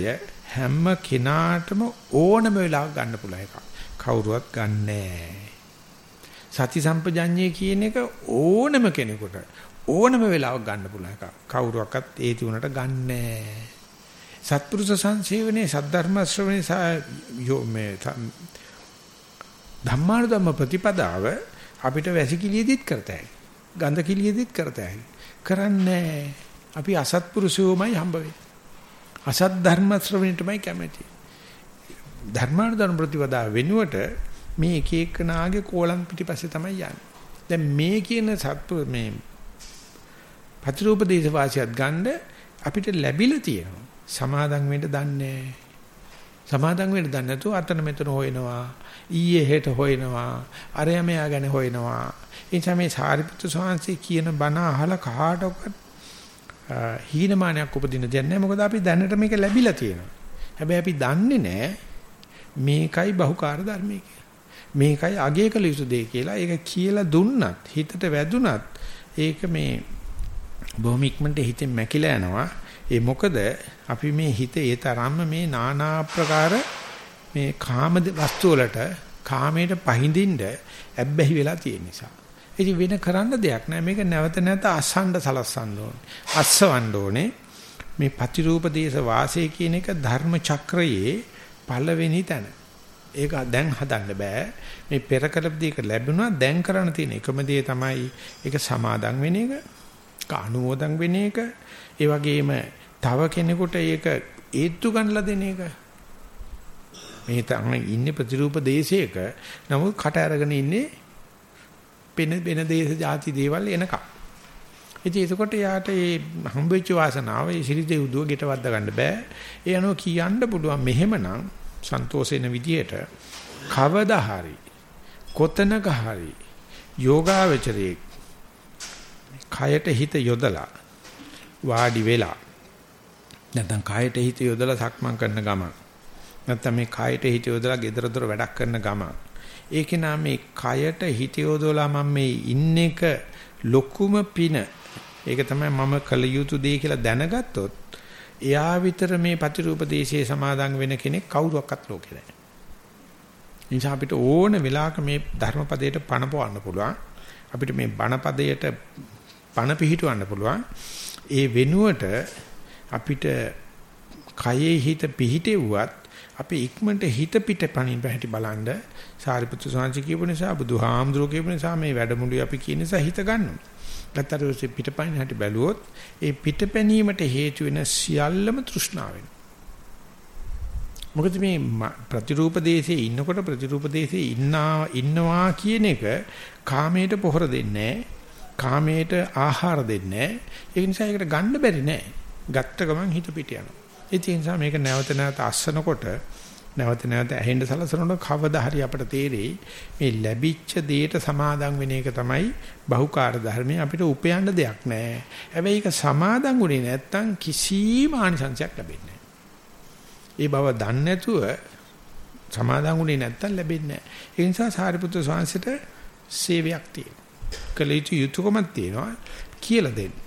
හැම කෙනාටම ඕනම වෙලාවක ගන්න පුළුවන් එකක්. කවුරුවත් ගන්නෑ. සති සම්පජඤ්ඤය කියන එක ඕනම කෙනෙකුට ඕනම වෙලාවක ගන්න පුළුවන් එකක්. කවුරුවක්වත් ඒ තුනට ගන්නෑ. සත්පුරුෂ සංසේවනේ සද්ධර්ම ශ්‍රවණේ මේ ධම්මානුධම්ම ප්‍රතිපදාව අපිට වැසිකිළියෙදිත් කරතයි. ගන්ධ කිළියෙදිත් කරතයි. කරන්නේ අපි අසත්පුරුෂයෝමයි හම්බ වෙන්නේ. අසත් ධර්ම ශ්‍රවණයටමයි කැමති. ධර්මානුධර්ම ප්‍රතිපදා වෙනුවට මේ එක එකනාගේ කෝලම් පිටිපස්සේ තමයි යන්නේ. දැන් මේ කියන සත්පු මේ ප්‍රතිරූපදේශ වාසියත් ගන්න අපිට ලැබිලා තියෙනවා. සමාදම් වෙන්න දන්නේ සමාදම් වෙන්න දන්නේ නැතුව අතන මෙතන හොයනවා. ඊයේ හෙට හොයනවා. අරය මෙයා ගැන හොයනවා. ඒ නිසා මේ සාරිපුත්‍ර ස්වාමීන් කියන බණ අහලා කාටවත් හීනමානයක් උපදින දෙයක් නැහැ. මොකද අපි දැනට මේක ලැබිලා තියෙනවා. හැබැයි අපි දන්නේ නැහැ මේකයි බහුකාර්ය ධර්මයේ කියලා. මේකයි අගය කළ යුතු දෙය කියලා. ඒක කියලා දුන්නත් හිතට වැදුනත් ඒක මේ බොහොම ඉක්මනට හිතෙන් මැකිලා යනවා. ඒ මොකද අපි මේ හිත ඒ තරම්ම මේ নানা ආකාර මේ කාම වස්තු වලට කාමයට පහඳින්න ඇබ්බැහි වෙලා තියෙන නිසා. ඉතින් වෙන කරන්න දෙයක් නැහැ. මේක නැවත නැවත අසන්න සලස්සන්න ඕනේ. අස්සවන්න ඕනේ. මේ ප්‍රතිරූප දේශ වාසය කියන එක ධර්ම චක්‍රයේ පළවෙනි තැන. ඒක දැන් හදන්න බෑ. මේ පෙර කලපදීක ලැබුණා දැන් කරන්න තියෙන එකම දේ තමයි ඒක සමාදන් වෙන එක. කානුමෝදන් වෙන එක. ඒ වගේම තව කෙනෙකුට ඒක ඒත්තු ගන්නලා දෙන එක. මේ තමයි ඉන්නේ ප්‍රතිරූප දේශයක. නමුත් කට අරගෙන ඉන්නේ වෙන වෙන දේශ ಜಾති දේවල් එනකම්. ඉතින් එතකොට යාට මේ හම්බෙච්ච වාසනාව ඒ ශිරිදේ උදුව ගෙට වද්දා ගන්න බෑ. ඒ අනුව කියන්න පුළුවන් මෙහෙමනම් සන්තෝෂෙන විදියට කවදා හරි කොතනක හරි යෝගාවචරයේ කයට හිත යොදලා වාඩි වෙලා නැත්නම් කයට හිත යොදලා සක්මන් කරන ගමන් නැත්නම් මේ කයට හිත යොදලා gedara dora වැඩක් කරන ගමන් ඒකේ නම් මේ කයට හිත යොදලා මම මේ ඉන්න එක ලොකුම පින ඒක තමයි මම කළ යුතු දේ කියලා දැනගත්තොත් එයා විතර මේ ප්‍රතිරූප දේශයේ සමාදන් වෙන කෙනෙක් කවුරුවක්වත් ලෝකේ නැහැ. නිසා අපිට ඕන වෙලාවක මේ ධර්මපදයට පණ පවන්න පුළුවන්. අපිට මේ බණපදයට පණ පිහිටවන්න පුළුවන්. ඒ වෙනුවට අපිට කයේ හිත පිහිටෙව්වත් අපි ඉක්මනට හිත පිට පණින් පැහැටි බලන්න සාරිපුත්‍ර සාංශ කියපු නිසා බුදුහාමුදුරුවෝ කියපු නිසා මේ වැඩමුළුවේ අපි කියන නිසා හිත ගන්නවා. ගත්තට පිටපයින් හැටි බැලුවොත් ඒ පිටපැනීමට හේතු වෙන සියල්ලම තෘෂ්ණාවෙන්. මොකද මේ ප්‍රතිරූප දේශයේ ඉන්නකොට ප්‍රතිරූප දේශයේ ඉන්නා ඉන්නවා කියන එක කාමයට පොහොර දෙන්නේ කාමයට ආහාර දෙන්නේ ඒ නිසා ඒකට ගන්න බැරි නෑ. ගත්ත ගමන් හිත පිට යනවා. ඒ නිසා මේක නැවත නැවත අස්සනකොට නැවත නැවත ඇහෙන්න සලසනකොට කවදා හරි අපට තේරෙයි මේ ලැබිච්ච දෙයට සමාදම් වෙන එක තමයි බහුකාර්ය ධර්මයේ අපිට උපයන්න දෙයක් නැහැ. හැබැයි ඒක සමාදම් වුණේ නැත්තම් කිසිම ආනිසංසයක් ලැබෙන්නේ ඒ බව දන්නේ නැතුව සමාදම් වුණේ නැත්තම් ලැබෙන්නේ නැහැ. ඒ නිසා සාරිපුත්‍ර ස්වාමීන්ට සේවයක් තියෙනවා. කලීතු යුතුයකමක් තියෙනවා කියලා දෙන්න.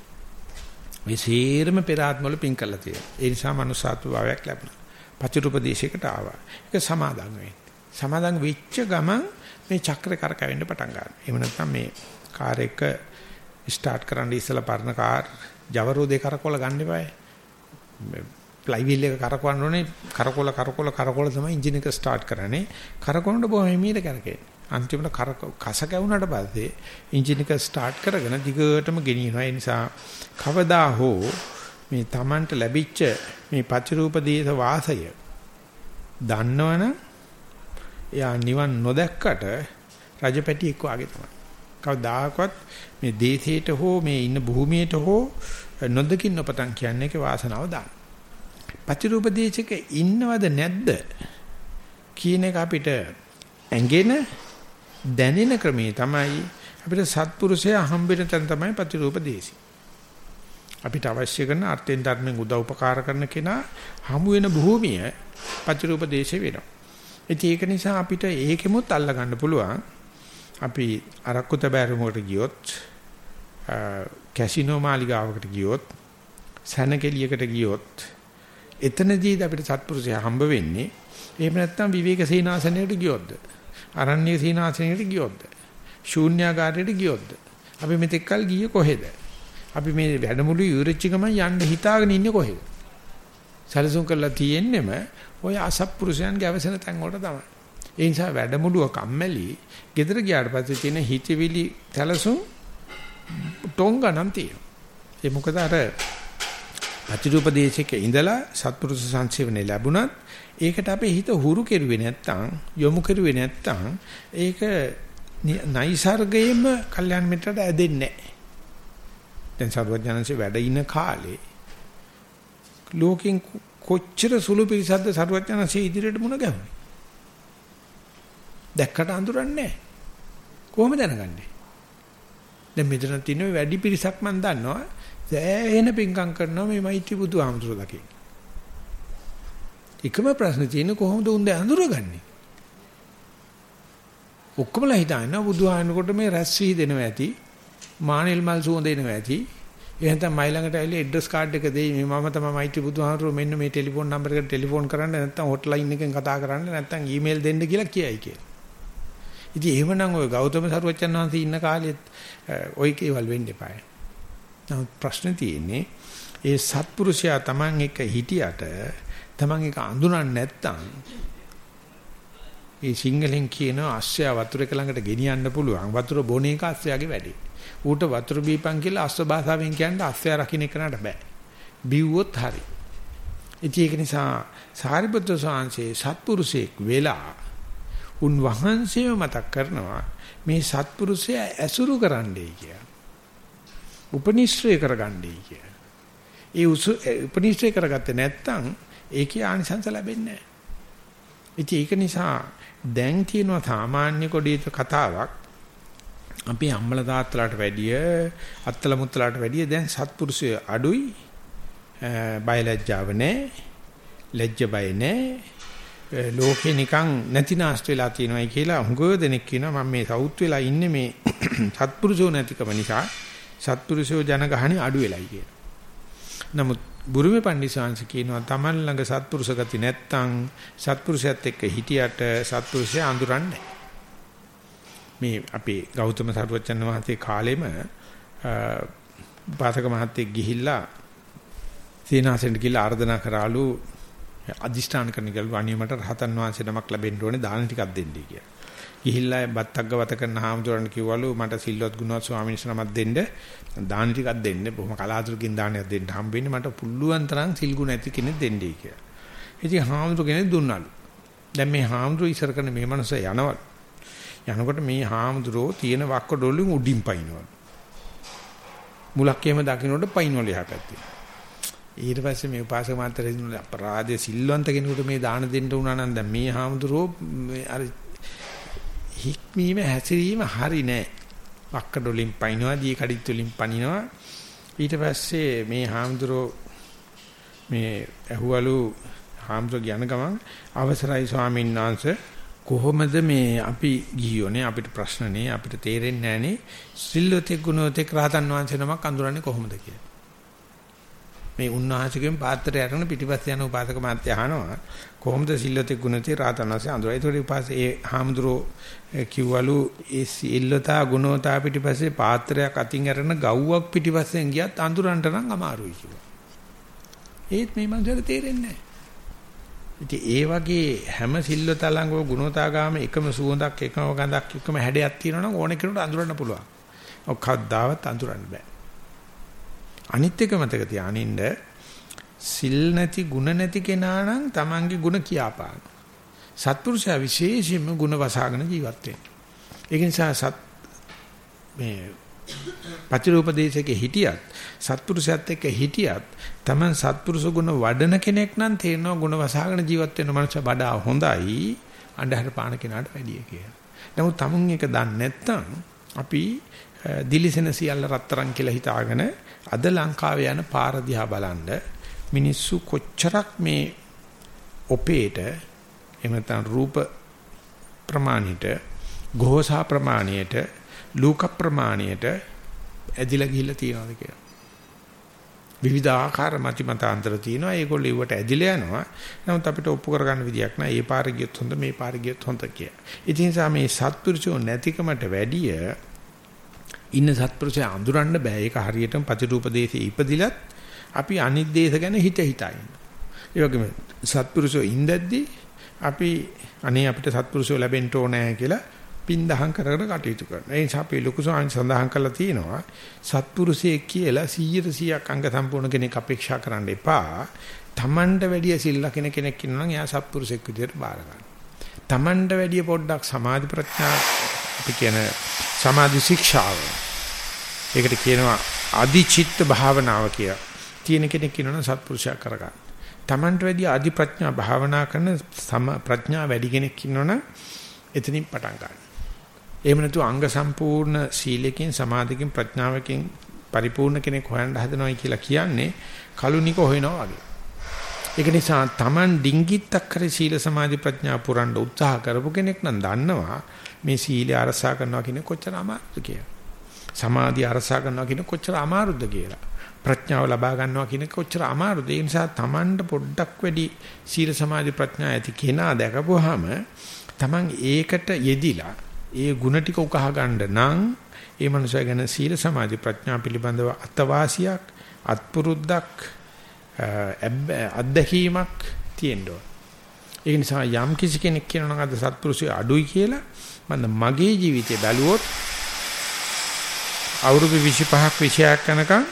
මේ සේරම පෙර ආත්මවල පින් කරලා තියෙනවා. ඒ නිසා මනුස්සාත්ව භාවයක් ලැබුණා. පතිරුපදේශයකට ආවා. ඒක සමාදන් වෙන්නේ. සමාදන් වෙච්ච ගමන් මේ චක්‍රේ කරකවෙන්න පටන් ගන්නවා. එහෙම නැත්නම් මේ කාර් එක ස්ටාර්ට් කරන්න ඉස්සලා පරණ කාර් ජවරෝදේ කරකවල ගන්න එපායි. ෆ්ලයිවීල් එක කරකවන්න ඕනේ කරකවල කරකවල කරකවල තමයි එන්ජින් එක ස්ටාර්ට් කරන්නේ. කරකවනකොට බොහොම හිමීට කරකේ. අන්තිමට කර කස කැවුනට පස්සේ එන්ජින් එක ස්ටාර්ට් කරගෙන දිගටම ගෙනියනවා. ඒ නිසා කවදා හෝ මේ Tamanට ලැබිච්ච මේ පතිරූප දේශ වාසය දන්නවනම් එයා නිවන් නොදැක්කට රජපැටියෙක් වාගේ තමයි. කවදාකවත් මේ දේශයට හෝ මේ ඉන්න භූමියට හෝ නොදකින් නොපතන් කියන්නේ ඒකේ වාසනාව දාන. පතිරූප දේශක ඉන්නවද නැද්ද කියන එක අපිට ඇඟෙන දැනෙන ක්‍රමේ තමයි අපිට සත්පුරුෂයා හම්බෙන තැන තමයි ප්‍රතිරූප දේශي. අපිට අවශ්‍ය කරන අර්ථයෙන් ධර්මයෙන් උදව් උපකාර කරන කෙනා හමු වෙන භූමිය ප්‍රතිරූප දේශේ වෙනවා. ඉතින් ඒක නිසා අපිට ඒකෙමුත් අල්ල ගන්න පුළුවන්. අපි අරක්කු තබෑරුමකට ගියොත් කැසිනෝ මාලිගාවකට ගියොත් සැනකෙලියකට ගියොත් එතනදී අපිට සත්පුරුෂයා හම්බ වෙන්නේ එහෙම නැත්නම් විවේක සීනාසනයකට ගියොත්ද අරණ්‍ය සීනාසනයකට ගියොත්ද ශූන්‍යාකාරයට ගියොත්ද අපි මෙතෙක් කල් ගියේ කොහෙද අපි මේ වැඩමුළු ඉවරච්ච ගමන් යන්න හිතාගෙන ඉන්නේ කොහෙද? සැලසුම් කරලා තියෙන්නෙම ඔය අසත්පුරුෂයන් ගැවසෙන තැන් වලට තමයි. ඒ නිසා වැඩමුළුව කම්මැලි, ගෙදර ගියාට පස්සේ තියෙන හිතවිලි සැලසුම් ටොංගනම් තියෙනවා. ඒ මොකද අර පතිරූපදේශයක ඉඳලා සත්පුරුෂ සංසේවනේ ලැබුණත් ඒකට අපේ හිත හුරු කෙරුවේ නැත්තම් යොමු කෙරුවේ නැත්තම් ඒක නයිසර්ගයෙන්ම කල්යන් මිත්‍රට ඇදෙන්නේ නැහැ. දැන් සර්වඥාන්සේ වැඩ ඉන කාලේ ලෝකෙන් කොච්චර සුළු පිරිසක්ද සර්වඥාන්සේ ඉදිරියට මුණ ගැහුවේ. දැක්කට අඳුරන්නේ නැහැ. කොහොම දැනගන්නේ? දැන් මෙතන තියෙන වැඩි පිරිසක් මම දන්නවා. සෑහෙන පිංකම් කරනවා මේ මෛත්‍රී බුදුහාමුදුරුවෝ දකින්න. එකම ප්‍රශ්නේ තියෙන්නේ කොහොමද උන් දැන් අඳුරගන්නේ? ඔක්කොමලා හිතන්නේ බුදුහාමුදුරුවෝට මේ රැස් වී දෙනවා ඇති. මානෙල් මල් සුවඳ දෙනවා ඇති. එහෙනම් මයි ළඟට ඇවිල්ලා ඇඩ්‍රස් කාඩ් එක දෙයි මේ මම තමයි මෛත්‍රී බුදුහාමුදුරුවෝ මෙන්න මේ ටෙලිෆෝන් නම්බර් එකට ටෙලිෆෝන් කරන්න නැත්නම් හොට්ලයින් එකෙන් කතා කරන්න නැත්නම් ඊමේල් දෙන්න කියලා කියයි කියලා. ඉතින් එහෙමනම් ඔය ගෞතම සරුවච්චන් වහන්සේ ඉන්න කාලෙත් ඔය කේවල් වෙන්න එපායි. නමුත් ප්‍රශ්නේ තියෙන්නේ ඒ සත්පුරුෂයා Taman එක හිටියට Taman එක අඳුනන්නේ නැත්තම් ඒ සිංහලෙන් කියන අස්සය වතුර එක ළඟට ගෙනියන්න පුළුවන් වතුර බොන එක අස්සයාගේ වැඩේ. ඌට වතුර බීපන් කියලා අස්ස භාෂාවෙන් කියන්න අස්සය රකින්න එකනට බෑ. බිව්වොත් හරි. ඉතින් ඒක නිසා සාරිපුත්‍ර සාංශේ සත්පුරුෂයෙක් වෙලා උන් වහන්සේව මතක් කරනවා මේ සත්පුරුෂයා ඇසුරු කරන්නයි කියලා. උපනිශ්‍රය කරගන්නයි කියලා. ඒ උපනිශ්‍රය කරගත්තේ නැත්නම් ඒකේ ආනිසංස ලැබෙන්නේ නැහැ. ඒක නිසා දැන් තියෙන සාමාන්‍ය කොඩියක කතාවක් අපි අම්මල තාත්තලාට වැඩිය අත්තල මුත්තලාට වැඩිය දැන් සත්පුරුෂය අඩුයි. බයලජ්ජාව නැහැ. ලැජ්ජ බය නැහැ. ලෝකේ නිකන් නැතිනාස්ත වෙලා තියෙනවායි කියලා හුඟ දෙනෙක් කියනවා. මම මේ සවුත් වෙලා ඉන්නේ මේ සත්පුරුෂෝ නැතිකම නිසා. සත්පුරුෂෝ ජනගහණේ අඩු වෙලයි කියලා. නමුත් බුරුමේ පණ්ඩිසාංශ කියනවා Taman ළඟ සත්පුරුෂ ගති නැත්තම් සත්පුරුෂයත් එක්ක හිටියට සත්පුරුෂයා අඳුරන්නේ මේ අපේ ගෞතම සර්වචන් වහන්සේ කාලෙම පාසක මහත්තයෙක් ගිහිල්ලා සීනාසෙන්ට ගිහිල්ලා ආර්දනා කරාලු අදිෂ්ඨාන කරන ගල් වණියමට රහතන් වහන්සේ නමක් ලැබෙන්න ඕනේ දාන ටිකක් දෙන්නයි කියලා. ගිහිල්ලා බත්තක්ග වත කරන හාමුදුරන් කිව්වලු මට සිල්වත් ගුණවත් ස්වාමීන් වහන්සේ නමක් දෙන්න දාන ටිකක් දෙන්න බොහොම කලාතුරකින් දානයක් දෙන්න හම්බෙන්නේ මට පුළුවන් තරම් සිල් ගුණ ඇති කෙනෙක් දෙන්නයි කියලා. ඉතින් හාමුදුර කෙනෙක් දුන්නලු. දැන් මේ හාමුදුර ඉස්සර කරන මේ මනස යනවා. යනකොට මේ හාමුදුරෝ තියෙන වක්ක ඩොල්ලින් උඩින් පයින්නවා. මුලක් එහෙම දකින්නකොට පයින්වල එහා පැත්තේ. ඊට පස්සේ මේ උපාසක මාත්‍රේ අපරාධය සිල්වන්ත කෙනෙකුට මේ දාන දෙන්න උනා නම් දැන් මේ හාමුදුරෝ අර හික්මීම හැසිරීම හරි නෑ. වක්කඩ වලින් පනිනවා, දී කඩਿੱත් වලින් පනිනවා. ඊට පස්සේ මේ හාමුදුරෝ මේ ඇහුවලු හාමුදුර කියන ගමන් අවසරයි ස්වාමීන් වහන්සේ කොහොමද මේ අපි ගියෝනේ අපිට ප්‍රශ්නනේ අපිට තේරෙන්නේ නැහනේ සිල්වතෙක් ගුණවතෙක් රහතන් වහන්සේ නමක් අඳුරන්නේ කොහොමද කියලා. මේ උන්වහන්සේගෙන් පාත්‍රය අරගෙන පිටිපස්සේ යන උපාසක මාත්‍ය අහනවා කොහොමද සිල්ලතේ ගුණතේ රාතනසේ අඳුරයි. ඒතකොට උපාසේ ඒ හාමුදුරෝ කිව්වලු ඒ සිල්ලතා ගුණෝතා පිටිපස්සේ පාත්‍රයක් අතින් අරන ගව්වක් පිටිපස්සෙන් ගියත් අඳුරන්න නම් අමාරුයි කිව්වා. ඒත් මේ මන්දර තේරෙන්නේ නැහැ. ඉතින් ඒ වගේ හැම සිල්ලතා ළඟ ගුණෝතා ගාම එකම සුවඳක් එකම ගඳක් එකම හැඩයක් තියෙනවා නම් ඕන කෙනෙකුට අඳුරන්න පුළුවන්. ඔක්කද්දාවත් අඳුරන්න බෑ. අනිත් එක මතක තියානින්න සිල් නැති ಗುಣ නැති කෙනා නම් Tamange ಗುಣ කියාපාන. සත්පුරුෂයා විශේෂයෙන්ම ಗುಣ වසාගෙන ජීවත් වෙනවා. ඒක නිසා සත් මේ පතිරූපදේශකේ හිටියත් සත්පුරුෂයත් එක්ක හිටියත් Taman සත්පුරුෂ ගුණ වඩන කෙනෙක් නම් තේරෙනවා ගුණ වසාගෙන ජීවත් වෙන මනුස්සය වඩා හොඳයි අන්ධහර පාන කෙනාට වැඩිය කියලා. නමුත් tamun එක දන්නේ නැත්නම් අපි දිලිසෙන සියල්ල රත්තරන් කියලා හිතාගෙන අද ලංකාවේ යන පාර දිහා බලන්න මිනිස්සු කොච්චරක් මේ ඔපේට එහෙම නැත්නම් රූප ප්‍රමාණයට ගෝසා ප්‍රමාණයට ලූක ප්‍රමාණයට ඇදිලා ගිහිල්ලා තියනවාද කියලා. විවිධාකාර මතිමතාන්තර තියෙනවා. ඒගොල්ලෝ ඒවට ඇදිලා යනවා. නමුත් අපිට ඔප්පු කරගන්න විදියක් නැහැ. ඒ පාර ගියොත් හොඳ මේ පාර ගියොත් හොඳ කියලා. ඉතින් මේ සත්පුරුෂෝ නැතිකමට වැඩිය ඉන්න සත්පුරුෂය අඳුරන්න බෑ. ඒක හරියටම ප්‍රතිરૂපදේශේ ඉපදිලත් අපි අනිත් දේශ ගැන හිත හිතා ඉන්නවා. ඒ වගේම සත්පුරුෂෝ ඉඳද්දි අපි අනේ අපිට සත්පුරුෂෝ ලැබෙන්න ඕනේ කියලා පින්දහම් කර කර කටයුතු කරනවා. ඒ නිසා අපි ලොකු සාංශ සඳහන් කරලා තියෙනවා සත්පුරුෂයෙක් කියලා 100%ක් අංග සම්පූර්ණ කෙනෙක් අපේක්ෂා කරන්න එපා. Tamanට වැඩිය සිල් ලකින කෙනෙක් ඉන්නවා නම් එයා සත්පුරුෂෙක් විදියට බාර ගන්න. Tamanට වැඩිය පොඩ්ඩක් සමාධි ප්‍රඥා අපි කියන සමාධි ශික්ෂාව. ඒකට කියනවා අදිචිත්ත භාවනාව කියලා. තියෙන කෙනෙක් ඉන්නවනම් සත්පුරුෂයා කරගන්න. Tamanට වැඩිය අදි ප්‍රඥා භාවනා කරන ප්‍රඥා වැඩි කෙනෙක් ඉන්නවනම් එතනින් පටන් ගන්න. එහෙම නැතු අංග සම්පූර්ණ සීලයෙන් සමාධියකින් ප්‍රඥාවකින් පරිපූර්ණ කෙනෙක් හොයන්න හදනවයි කියලා කියන්නේ කලුනික හොයනවා වගේ. ඒක නිසා Taman ඩිංගිත්තක් කරේ සීල සමාධි ප්‍රඥා පුරන්න උත්සාහ කරපු කෙනෙක් නම් දන්නවා මේ සීලය අරසා කරනවා කියන්නේ කොච්චර අමාරුද කියලා. සමාධිය අරසා කරනවා කියන්නේ කොච්චර අමාරුද කියලා. ප්‍රඥාව ලබා ගන්නවා කියන කොච්චර අමාරුද ඒ නිසා Tamanට පොඩ්ඩක් වැඩි සීල සමාධි ප්‍රඥා ඇති කෙනා දැකපුවාම Taman ඒකට යෙදිලා ඒ ಗುಣ ටික උකහා ගන්න නම් ඒ මනුස්සයා ගැන සීල සමාධි ප්‍රඥා පිළිබඳව අත්වාසියක් අත්පුරුද්දක් අත්දැකීමක් තියෙන්න ඕන. ඒ නිසා යම් කිසි කෙනෙක් කියනවා නම් අද සත්පුරුෂය අඩුයි කියලා මම මගේ ජීවිතේ බැලුවොත් අවුරුදු 25ක් 26ක් යනකම්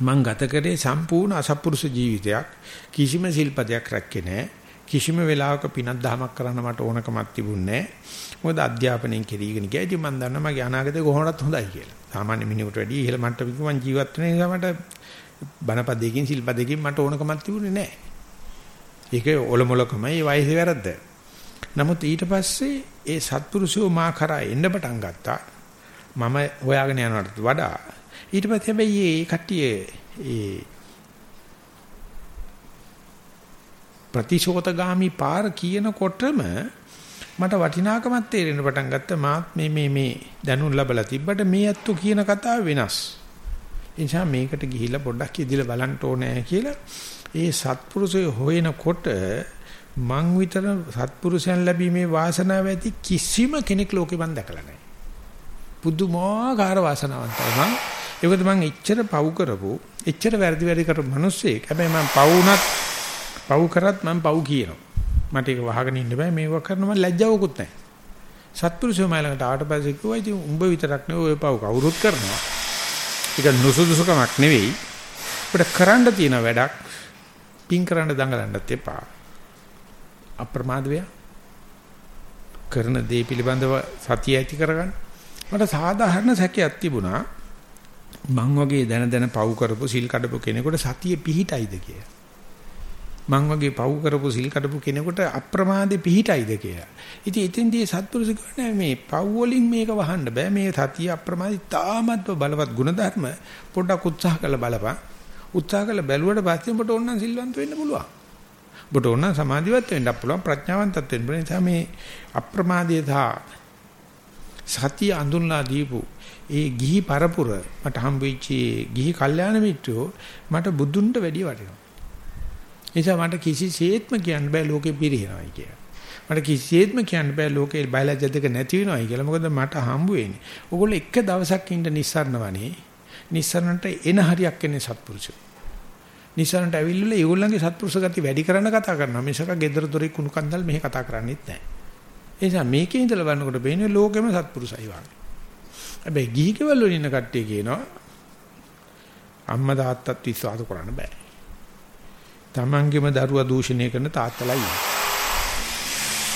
මං ගත කරේ සම්පූර්ණ අසත්පුරුෂ ජීවිතයක්. කිසිම සිල්පදයක් රැක්කේ නැහැ කිසිම වෙලාවක පිනක් දහමක් කරන්න මට ඕනකමක් තිබුණේ නැහැ මොකද අධ්‍යාපනයෙන් කෙරීගෙන ගියා. ඉතින් මම දන්නවා මගේ අනාගතේ කොහොමවත් හොඳයි කියලා. සාමාන්‍ය මිනිහෙකුට වැඩිය ඉහළ මට්ටමක මං ජීවත් වෙන නිසා මට බණපදයකින් සිල්පදයකින් මට ඕනකමක් තිබුණේ නැහැ ඒක ඔලොමලකමයි ඒ වයසේ වැරද්ද. නමුත් ඊට පස්සේ ඒ සත්පුරුෂෝ මා කරා එන්න පටන් ගත්තා. මම හොයාගෙන යනවට වඩා ඊට පස්සේ හැබැයි මේ කට්ටිය ඒ ප්‍රතිශෝතගාමි පාර කියනකොටම මට වටිනාකමක් තේරෙන්න පටන් ගත්තා මාත් මේ මේ මේ දැනුම් ලැබලා තිබ්බට මේ ඇත්තු කියන කතාව වෙනස්. ඒ නිසා මේකට ගිහිල්ලා පොඩ්ඩක් ඉදිරිය බලන්න ඕනේ කියලා ඒ සත්පුරුෂය හොයනකොට මං විතර සත්පුරුෂයන් ලැබීමේ වාසනාව ඇති කිසිම කෙනෙක් ලෝකෙ මන් දැකලා නැහැ. පුදුමාකාර වාසනාවන්තයි මං ඒකද මම එච්චර පව් කරපු එච්චර වැරදි වැඩි කරපු මිනිස්සෙක්. හැබැයි මම පව් උනත් පව් කරත් මම පව් කියනවා. මට ඒක වහගෙන ඉන්න බෑ මේව කරනවා ලැජ්ජාවකුත් නැහැ. සත්පුරුෂයෝ මයිලකට ආවට පස්සේ කිව්වා ඉතින් උඹ විතරක් නෙවෙයි ඔය පව් කවුරුත් කරනවා. ඒක නුසුදුසුකමක් නෙවෙයි. අපිට කරන්න තියෙන වැඩක් පින් කරන්න දඟලන්නත් එපා. අප්‍රමාද වෙය. කරන දේ පිළිබඳව සතිය ඇති කරගන්න. මට සාධාරණ සැකයක් තිබුණා. මං වගේ දැන දැන පව් කරපු සිල් කඩපු කෙනෙකුට සතිය පිහිටයිද කියලා. මං වගේ පව් කරපු සිල් කඩපු කෙනෙකුට අප්‍රමාදේ පිහිටයිද කියලා. ඉතින් එතෙන්දී සත්පුරුෂ කියන්නේ මේ පව් වලින් මේක වහන්න බෑ. මේ සතිය අප්‍රමාදී තාමත්ව බලවත් ගුණධර්ම පොඩ්ඩක් උත්සාහ කරලා බලපන්. උත්සාහ කරලා බැලුවට පස්සේ ඔබට ඕන නම් සිල්වන්ත වෙන්න පුළුවන්. ඔබට ඕන නම් සමාධිවත් වෙන්න පුළුවන් ප්‍රඥාවන්තත් වෙන්න පුළුවන්. ඒ නිසා මේ අප්‍රමාදයේ සතිය අඳුන්ලා දීපු ඒ ගිහි පරපුර මට හම්බෙච්ච ගිහි කල්යාණ මිත්‍රෝ මට බුදුන්ට වැඩිය වටිනවා. නිසා මට කිසිසේත්ම කියන්න බෑ ලෝකෙ පිරිනවයි කියලා. මට කිසිසේත්ම කියන්න බෑ ලෝකේ බයලජ්‍ය දෙක නැති වෙනවයි කියලා. මොකද මට හම්බ වෙන්නේ. ඕගොල්ලෝ එක දවසක් ඉන්න නිස්සාරණවනේ. නිස්සාරණට එන හරියක් එන්නේ සත්පුරුෂයෝ. නිස්සාරණට ඇවිල්ලා ඒගොල්ලන්ගේ සත්පුරුෂ ගති වැඩි කරන්න කතා කරනවා. මිසක gedara dore කුණු කන්දල් මෙහෙ කතා කරන්නේත් නැහැ. ඒ නිසා මේකේ ඉඳලා බලනකොට බේන්නේ ලෝකෙම සත්පුරුෂයි වගේ. හැබැයි ගිහි කෙවල් වල ඉන්න කට්ටිය කියනවා අම්මා තාත්තත් විශ්වාස කරන්න බෑ. තමන්ගේම දරුවා දූෂණය කරන තාත්තලා ඉන්නේ.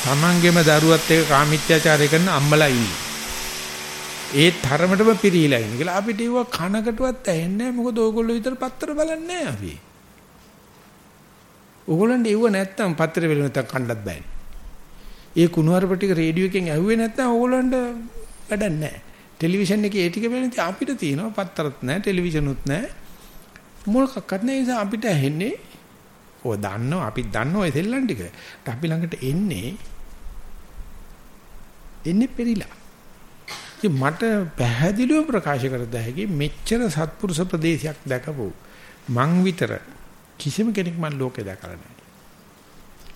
තමන්ගේම දරුවත් එක්ක කාමීත්‍යාචාරය කරන අම්මලා ඉන්නේ. ඒ තරමටම පිරීලා ඉන්නේ කියලා අපිට ඒව කනකටවත් ඇහෙන්නේ නැහැ මොකද ඕගොල්ලෝ විතර පත්තර බලන්නේ නැහැ අපි. ඕගොල්ලන්ට ඒව නැත්තම් පත්තර වෙල නැත්තම් කණ්ඩත් බෑනේ. ඒ කුණුහරුප ටික රේඩියෝ එකෙන් ඇහුවේ නැත්තම් ඕගොල්ලන්ට වැඩක් නැහැ. ටෙලිවිෂන් එකේ ඒ ටික වෙන්නේ අපිට තියෙනවා පත්තරත් නැහැ ටෙලිවිෂනුත් නැහැ මොකක්වත් නැහැ නිසා අපිට ඇහෙන්නේ ඔය දන්නවා අපි දන්නවා ඒ සෙල්ලම් ටික. අපි ළඟට එන්නේ එන්නේ පෙරිලා. ඉතින් මට පැහැදිලිව ප්‍රකාශ කර දෙහැකි මෙච්චර සත්පුරුෂ ප්‍රදේශයක් දැකපො මං විතර කිසිම කෙනෙක් මන් ලෝකේ දැකලා නැහැ.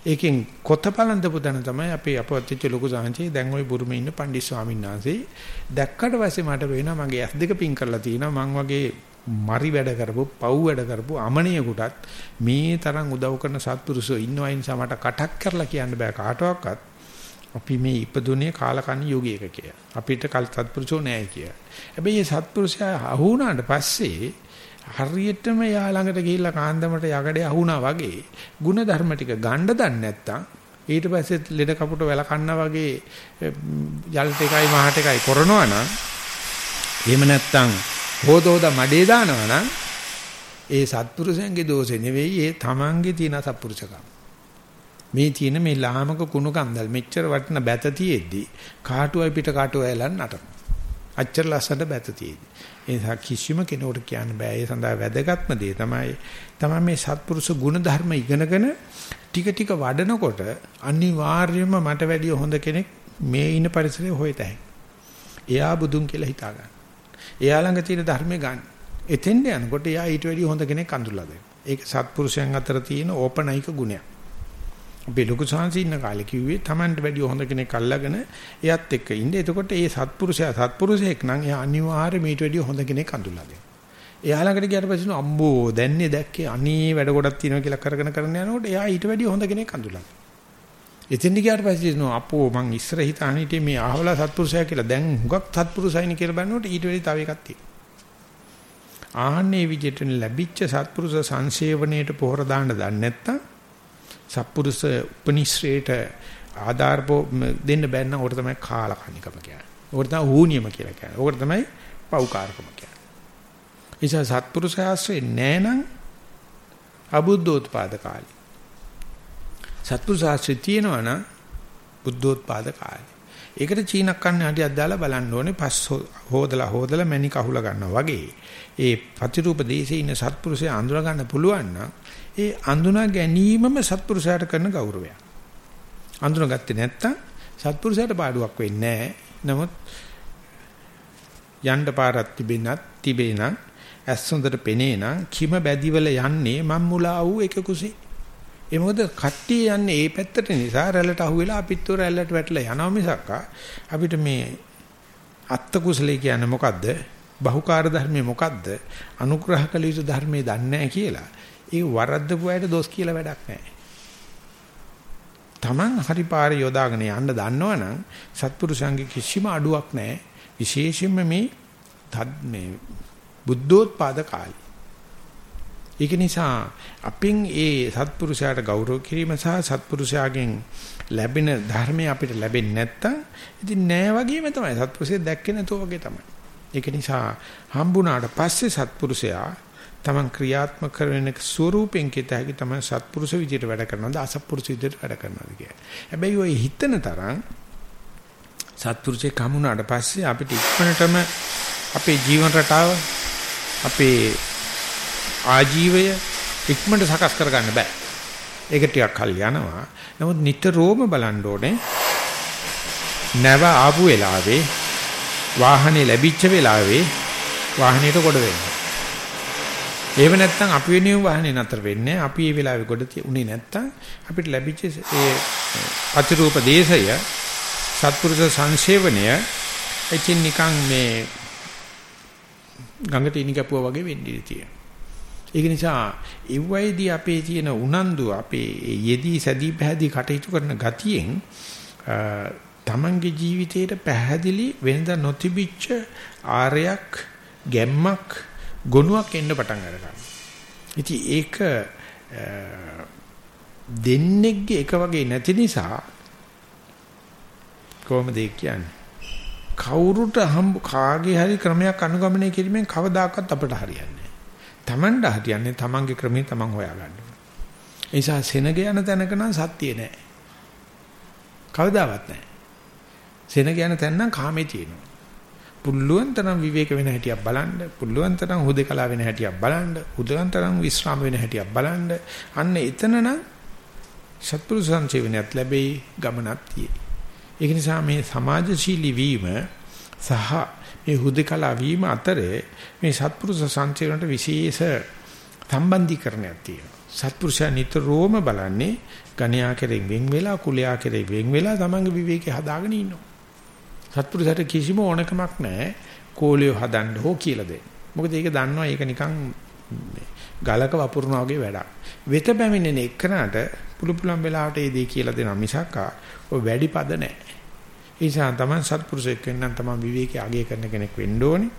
ඒකෙන් කොතපලන්දපු දන තමයි අපේ අපවත්ච්ච ලොකු සාංශේ දැන් ওই බුරුමේ ඉන්න පණ්ඩිත් ස්වාමීන් වහන්සේ දැක්කට පස්සේ මට වෙනවා මගේ ඇස් දෙක පින් කරලා තියෙනවා මං වගේ මරි වැඩ කරපු පව් වැඩ කරපු අමනියෙකුටත් මේ තරම් උදව් කරන සත්පුරුෂෝ ඉන්නවයි නිසා මට කටක් කරලා කියන්න බෑ කාටවත් අපි මේ ඉපදුනේ කාලකන්ණි යුගයක කියලා. අපිට කල් සත්පුරුෂෝ නැහැ කියලා. හැබැයි මේ සත්පුරුෂයා අහු වුණාට පස්සේ හරියටම යා ළඟට ගිහිල්ලා කාන්දමට යකඩේ අහුණා වගේ ಗುಣ ධර්ම ටික ගන්න දන්නේ නැත්තම් ඊට පස්සේ ලෙඩ කපුට වැල කන්නා වගේ යල්ට එකයි මහට එකයි කරනවා නම් එහෙම නැත්තම් හොදෝද මඩේ දානවා නම් ඒ සත්පුරුෂයන්ගේ දෝෂේ නෙවෙයි ඒ තමන්ගේ තියෙන සත්පුරුෂකම මේ තියෙන මේ ලාමක කුණු කන්දල් මෙච්චර වටින බැත තියෙද්දි කාටුවයි පිට කාටුවයි ලන් නටන. අච්චර ලස්සනට බැත තියෙද්දි. ඒ නිසා කිසිම කෙනෙකුට කියන්න බෑ. ඒ සඳහා වැදගත්ම දේ තමයි තමයි මේ සත්පුරුෂ ගුණ ධර්ම ඉගෙනගෙන ටික ටික වඩනකොට අනිවාර්යයෙන්ම මට වැඩිය හොඳ කෙනෙක් මේ ඉන්න පරිසරයේ හොයතයි. එයා බුදුන් කියලා හිතා ගන්න. එයා ළඟ තියෙන ධර්මේ ගන්න. එතෙන්ට යනකොට එයා ඊට වැඩිය හොඳ කෙනෙක් අඳුරලා දෙනවා. ඒක සත්පුරුෂයන් අතර තියෙන ඕපනයික ගුණයක්. අපි ලොකු සංසී ඉන්න කාලේ කිව්වේ Tamanට වැඩි හොඳ කෙනෙක් අල්ලගෙන එයත් එක්ක ඉන්න. එතකොට ඒ සත්පුරුෂයා සත්පුරුෂයෙක් නම් එයා අනිවාර්යයෙන් ඊට වැඩි හොඳ කෙනෙක් අඳුල්ලා දෙනවා. එයා ළඟට ගියාට පස්සේ අම්බෝ දැන්නේ දැක්කේ අනී වැඩ ගොඩක් තියෙනවා කියලා කරගෙන කරගෙන යනකොට එයා ඊට වැඩි හොඳ කෙනෙක් අඳුල්ලා. එතෙන් ගියාට පස්සේ නෝ අපෝ මං ඉස්සර හිතාන හිටියේ මේ අහවලා සත්පුරුෂයා කියලා දැන් හුඟක් සත්පුරුෂයිනි කියලා බලනකොට ඊට වැඩි තව එකක් තියෙනවා. ආහන්නේ විජිට ලැබිච්ච සත්පුරුෂ සංසේවණයට පොහොර දාන්න දන්නේ නැත්තම් සත්පුරුෂ උපනිශ්‍රේට ආධාර දෙන්න බැන්න ඕකට තමයි කාලකණිකම කියන්නේ. ඕකට තමයි ඌනියම කියලා කියන්නේ. ඕකට තමයි පෞකාරකම කියන්නේ. නිසා සත්පුරුෂ ආශ්‍රේ නැනං අබුද්ධෝත්පාද කාලේ. සත්පුරුෂ ආශ්‍රේ තියෙනවා නම් බුද්ධෝත්පාද කාලේ. ඒකට චීනක් කන්නේ හටියක් දාලා බලන්න ඕනේ පස් හොදලා හොදලා මැණික අහුලා ගන්නවා වගේ. ඒ ප්‍රතිරූප දේශේ ඉන්න සත්පුරුෂය අඳුර ගන්න පුළුවන් නම් ඒ අඳුනා ගැනීමම සත්පුරුෂයාට කරන ගෞරවයක්. අඳුනගත්තේ නැත්තම් සත්පුරුෂයාට පාඩුවක් වෙන්නේ නැහැ. නමුත් යන්න පාරක් තිබෙනත් තිබේනම් ඇස් හොඳට පෙනේ නම් කිම බැදිවල යන්නේ මම් මුලා වූ එක කුසේ. ඒ මොකද කට්ටිය යන්නේ ඒ පැත්තට නිසා රැල්ලට අහුවෙලා අපිත් උර රැල්ලට වැටලා යනවා මිසක් අපිට මේ අත්ත කුසලයේ කියන්නේ මොකද්ද? බහුකාර්ය ධර්මයේ මොකද්ද? අනුග්‍රහ කළ යුතු ධර්මයේ දන්නේ නැහැ කියලා. ඒ වරද්දපු අයට දොස් කියලා වැඩක් නැහැ. Taman හරි පාරේ යොදාගෙන යන්න දන්නවනම් සත්පුරුෂයන්ගේ කිසිම අඩුවක් නැහැ. විශේෂයෙන්ම මේ මේ බුද්ධෝත්පාද කාලේ. ඒක නිසා අපින් ඒ සත්පුරුෂයාට ගෞරව කිරීම සහ සත්පුරුෂයාගෙන් ලැබෙන ධර්මය අපිට ලැබෙන්නේ නැත්තම් ඉතින් නෑ වගේම තමයි සත්පුරුෂය දැක්කේ නැතෝ වගේ තමයි. ඒක නිසා හම්බුණාට පස්සේ සත්පුරුෂයා තමන් ක්‍රියාත්මක කරන ස්වරූපෙන් කිත හැකි තමයි සත්පුරුෂ විදියට වැඩ කරනවද අසත්පුරුෂ විදියට වැඩ කරනවද කියලා. හැබැයි ওই හිතන තරම් සත්පුරුෂේ කමුණාට පස්සේ අපිට ඉක්මනටම අපේ ජීවන රටාව අපේ ආජීවය ඉක්මනට සකස් කරගන්න බෑ. ඒක ටිකක් කල් යනවා. නමුත් නිතරම බලන්න ඕනේ නැව ආපු වෙලාවේ වාහනේ ලැබිච්ච වෙලාවේ වාහනේට කොට වෙන්න. එහෙම නැත්නම් අපි වෙනුවෙන් වාහනේ නතර වෙන්නේ අපි මේ වෙලාවේ ගොඩ උනේ නැත්නම් අපිට ලැබිච්ච ඒ අතිරූප දේශය සත්පුරුෂ සංසේවනය එචින් නිකන් මේ ගඟට ඉනි කැපුවා වගේ වෙන්නේ තියෙනවා. ඒක නිසා ඉවයිදී අපේ තියෙන උනන්දු අපේ යෙදී සැදී පැහැදී කටයුතු කරන ගතියෙන් තමන්ගේ ජීවිතේට පැහැදිලි වෙනද නොතිබිච්ච ආරයක් ගැම්මක් ගොනුවක් එන්න පටන් අරගන්නවා. ඉතින් ඒක දෙන්නේගේ එක වගේ නැති නිසා කොහොමද ඒ කියන්නේ? කවුරුට හම්බ කාගේ හරි ක්‍රමයක් අනුගමනය කිරීමෙන් කවදාකවත් අපිට හරියන්නේ නැහැ. Tamanට හරියන්නේ Tamanගේ ක්‍රමේ Taman හොයාගන්න. ඒ නිසා සෙනග යන තැනක නම් සත්‍ය නැහැ. කවදාවත් නැහැ. සෙනග යන තැන නම් කාමේ තියෙනවා. පුල්ලුවන් තරම් විවේක වෙන හැටියක් බලන්න, පුල්ලුවන් තරම් හුදකලා වෙන හැටියක් බලන්න, හුදකන් තරම් විශ්‍රාම වෙන හැටියක් බලන්න. අන්න එතන නම් සත්පුරුෂ සංචේවනයත් ලැබෙයි, ගමනක් තියෙයි. ඒක නිසා මේ සමාජශීලී වීම සහ මේ හුදකලා වීම අතරේ මේ සත්පුරුෂ සංචේවනට විශේෂ සම්බන්ධීකරණයක් තියෙනවා. සත්පුරුෂයා නිතරම බලන්නේ ගණ්‍යා කෙරෙන් වෙන් වෙලා කුලයා කෙරෙන් වෙන් වෙලා තමන්ගේ විවේකේ හදාගෙන ඉන්නවා. සත්පුරුෂයාට කිසිම ඕනකමක් නැහැ කෝලිය හදන්න හෝ කියලා දෙන්න. මොකද ඒක දන්නවා ඒක නිකන් ගලක වපුරනවා වගේ වැඩක්. වෙත බැමිනෙන එකනට පුළු පුළුවන් වෙලාවට ඒ දේ කියලා දෙනවා මිසක් ඔය වැඩි පද නැහැ. ඒ නිසා තමන් සත්පුරුෂයෙක් වෙන්නම් තමන් විවේකී අගය කරන කෙනෙක් වෙන්න ඕනේ.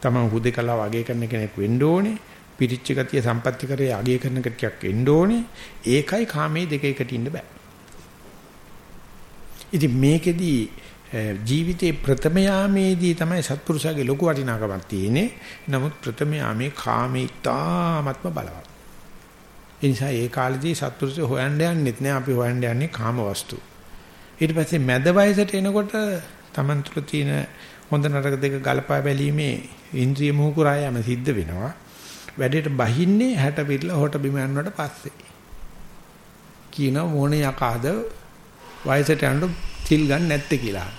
තමන් හුදේකලාව අගය කරන කෙනෙක් වෙන්න ඕනේ. පිරිච්ච ගතිය සම්පත්‍ති කරේ අගය කරන කෙනෙක් වෙන්න ඕනේ. ඒකයි කාමයේ දෙක එකට ඉන්න බෑ. ඉතින් මේකෙදී ජීවිතේ ප්‍රථම යාමේදී තමයි සත්පුරුෂයාගේ ලොකු වටිනාකමක් තියෙන්නේ. නමුත් ප්‍රථම යාමේ කාමී තාමත්ම බලවත්. ඒ නිසා ඒ කාලේදී සත්පුරුෂය හොයන්න යන්නෙත් නෑ අපි හොයන්න යන්නේ කාම වස්තු. ඊට පස්සේ මැද වයසට එනකොට Taman තුල තියෙන හොඳ නරක දෙක ගලපා බැලීමේ ඉන්ද්‍රිය මොහුකුරා යම සිද්ධ වෙනවා. වැඩේට බහින්නේ හැට පිටලා හොට බිම යනකොට පස්සේ. කියන මොණේ යකාද වයසට යනකොට සිල් ගන්න නැත්තේ කියලා.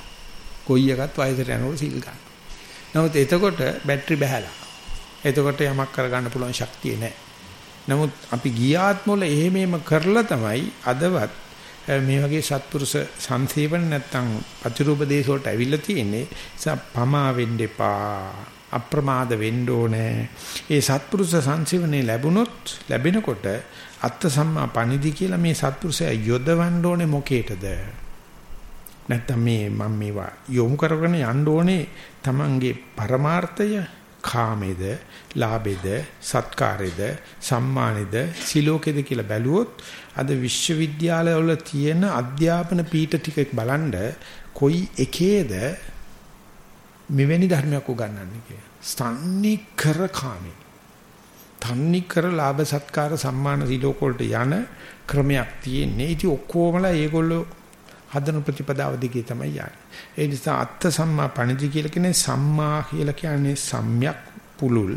කොයි එකත් වයසට යනකොට සිල් ගන්න. නමුත් එතකොට බැටරි බහැලා. එතකොට යමක් කරගන්න පුළුවන් ශක්තිය නැහැ. නමුත් අපි ගියාත්මවල එහෙමම කරලා තමයි අදවත් මේ වගේ සත්පුරුෂ සංසේවන නැත්තම් ප්‍රතිරූප දේශ වලට ඇවිල්ලා තියෙන්නේ. පමා වෙන්න එපා. අප්‍රමාද වෙන්න ඕනේ. ඒ සත්පුරුෂ සංසේවනේ ලැබුණොත් ලැබෙනකොට අත්ත සම්මා පණිදි කියලා මේ සත්පුරුෂයා යොදවන්න ඕනේ මොකේටද? නැත්තම් මේ මම මේවා යොමු කරගෙන යන්න ඕනේ Tamange පරමාර්ථය කාමේද ලාභේද සත්කාරේද සම්මානේද සිලෝකේද කියලා බැලුවොත් අද විශ්වවිද්‍යාලවල තියෙන අධ්‍යාපන පීඨ ටික බලන්න කොයි එකේද මෙවැනි ධර්මයක් උගන්වන්නේ කියලා. ස්තන්නි කර කාමේ. තන්නි කර ලාභ සත්කාර සම්මාන සිලෝක වලට යන ක්‍රමයක් තියෙන්නේ. ඉතින් ඔක්කොමලා ඒගොල්ලෝ හදන ප්‍රතිපදාව දිගේ තමයි යන්නේ. ඒ නිසා අත්ත සම්මා පණිදි කියලා කියන්නේ සම්මා කියලා කියන්නේ සම්‍යක් පුලුල්.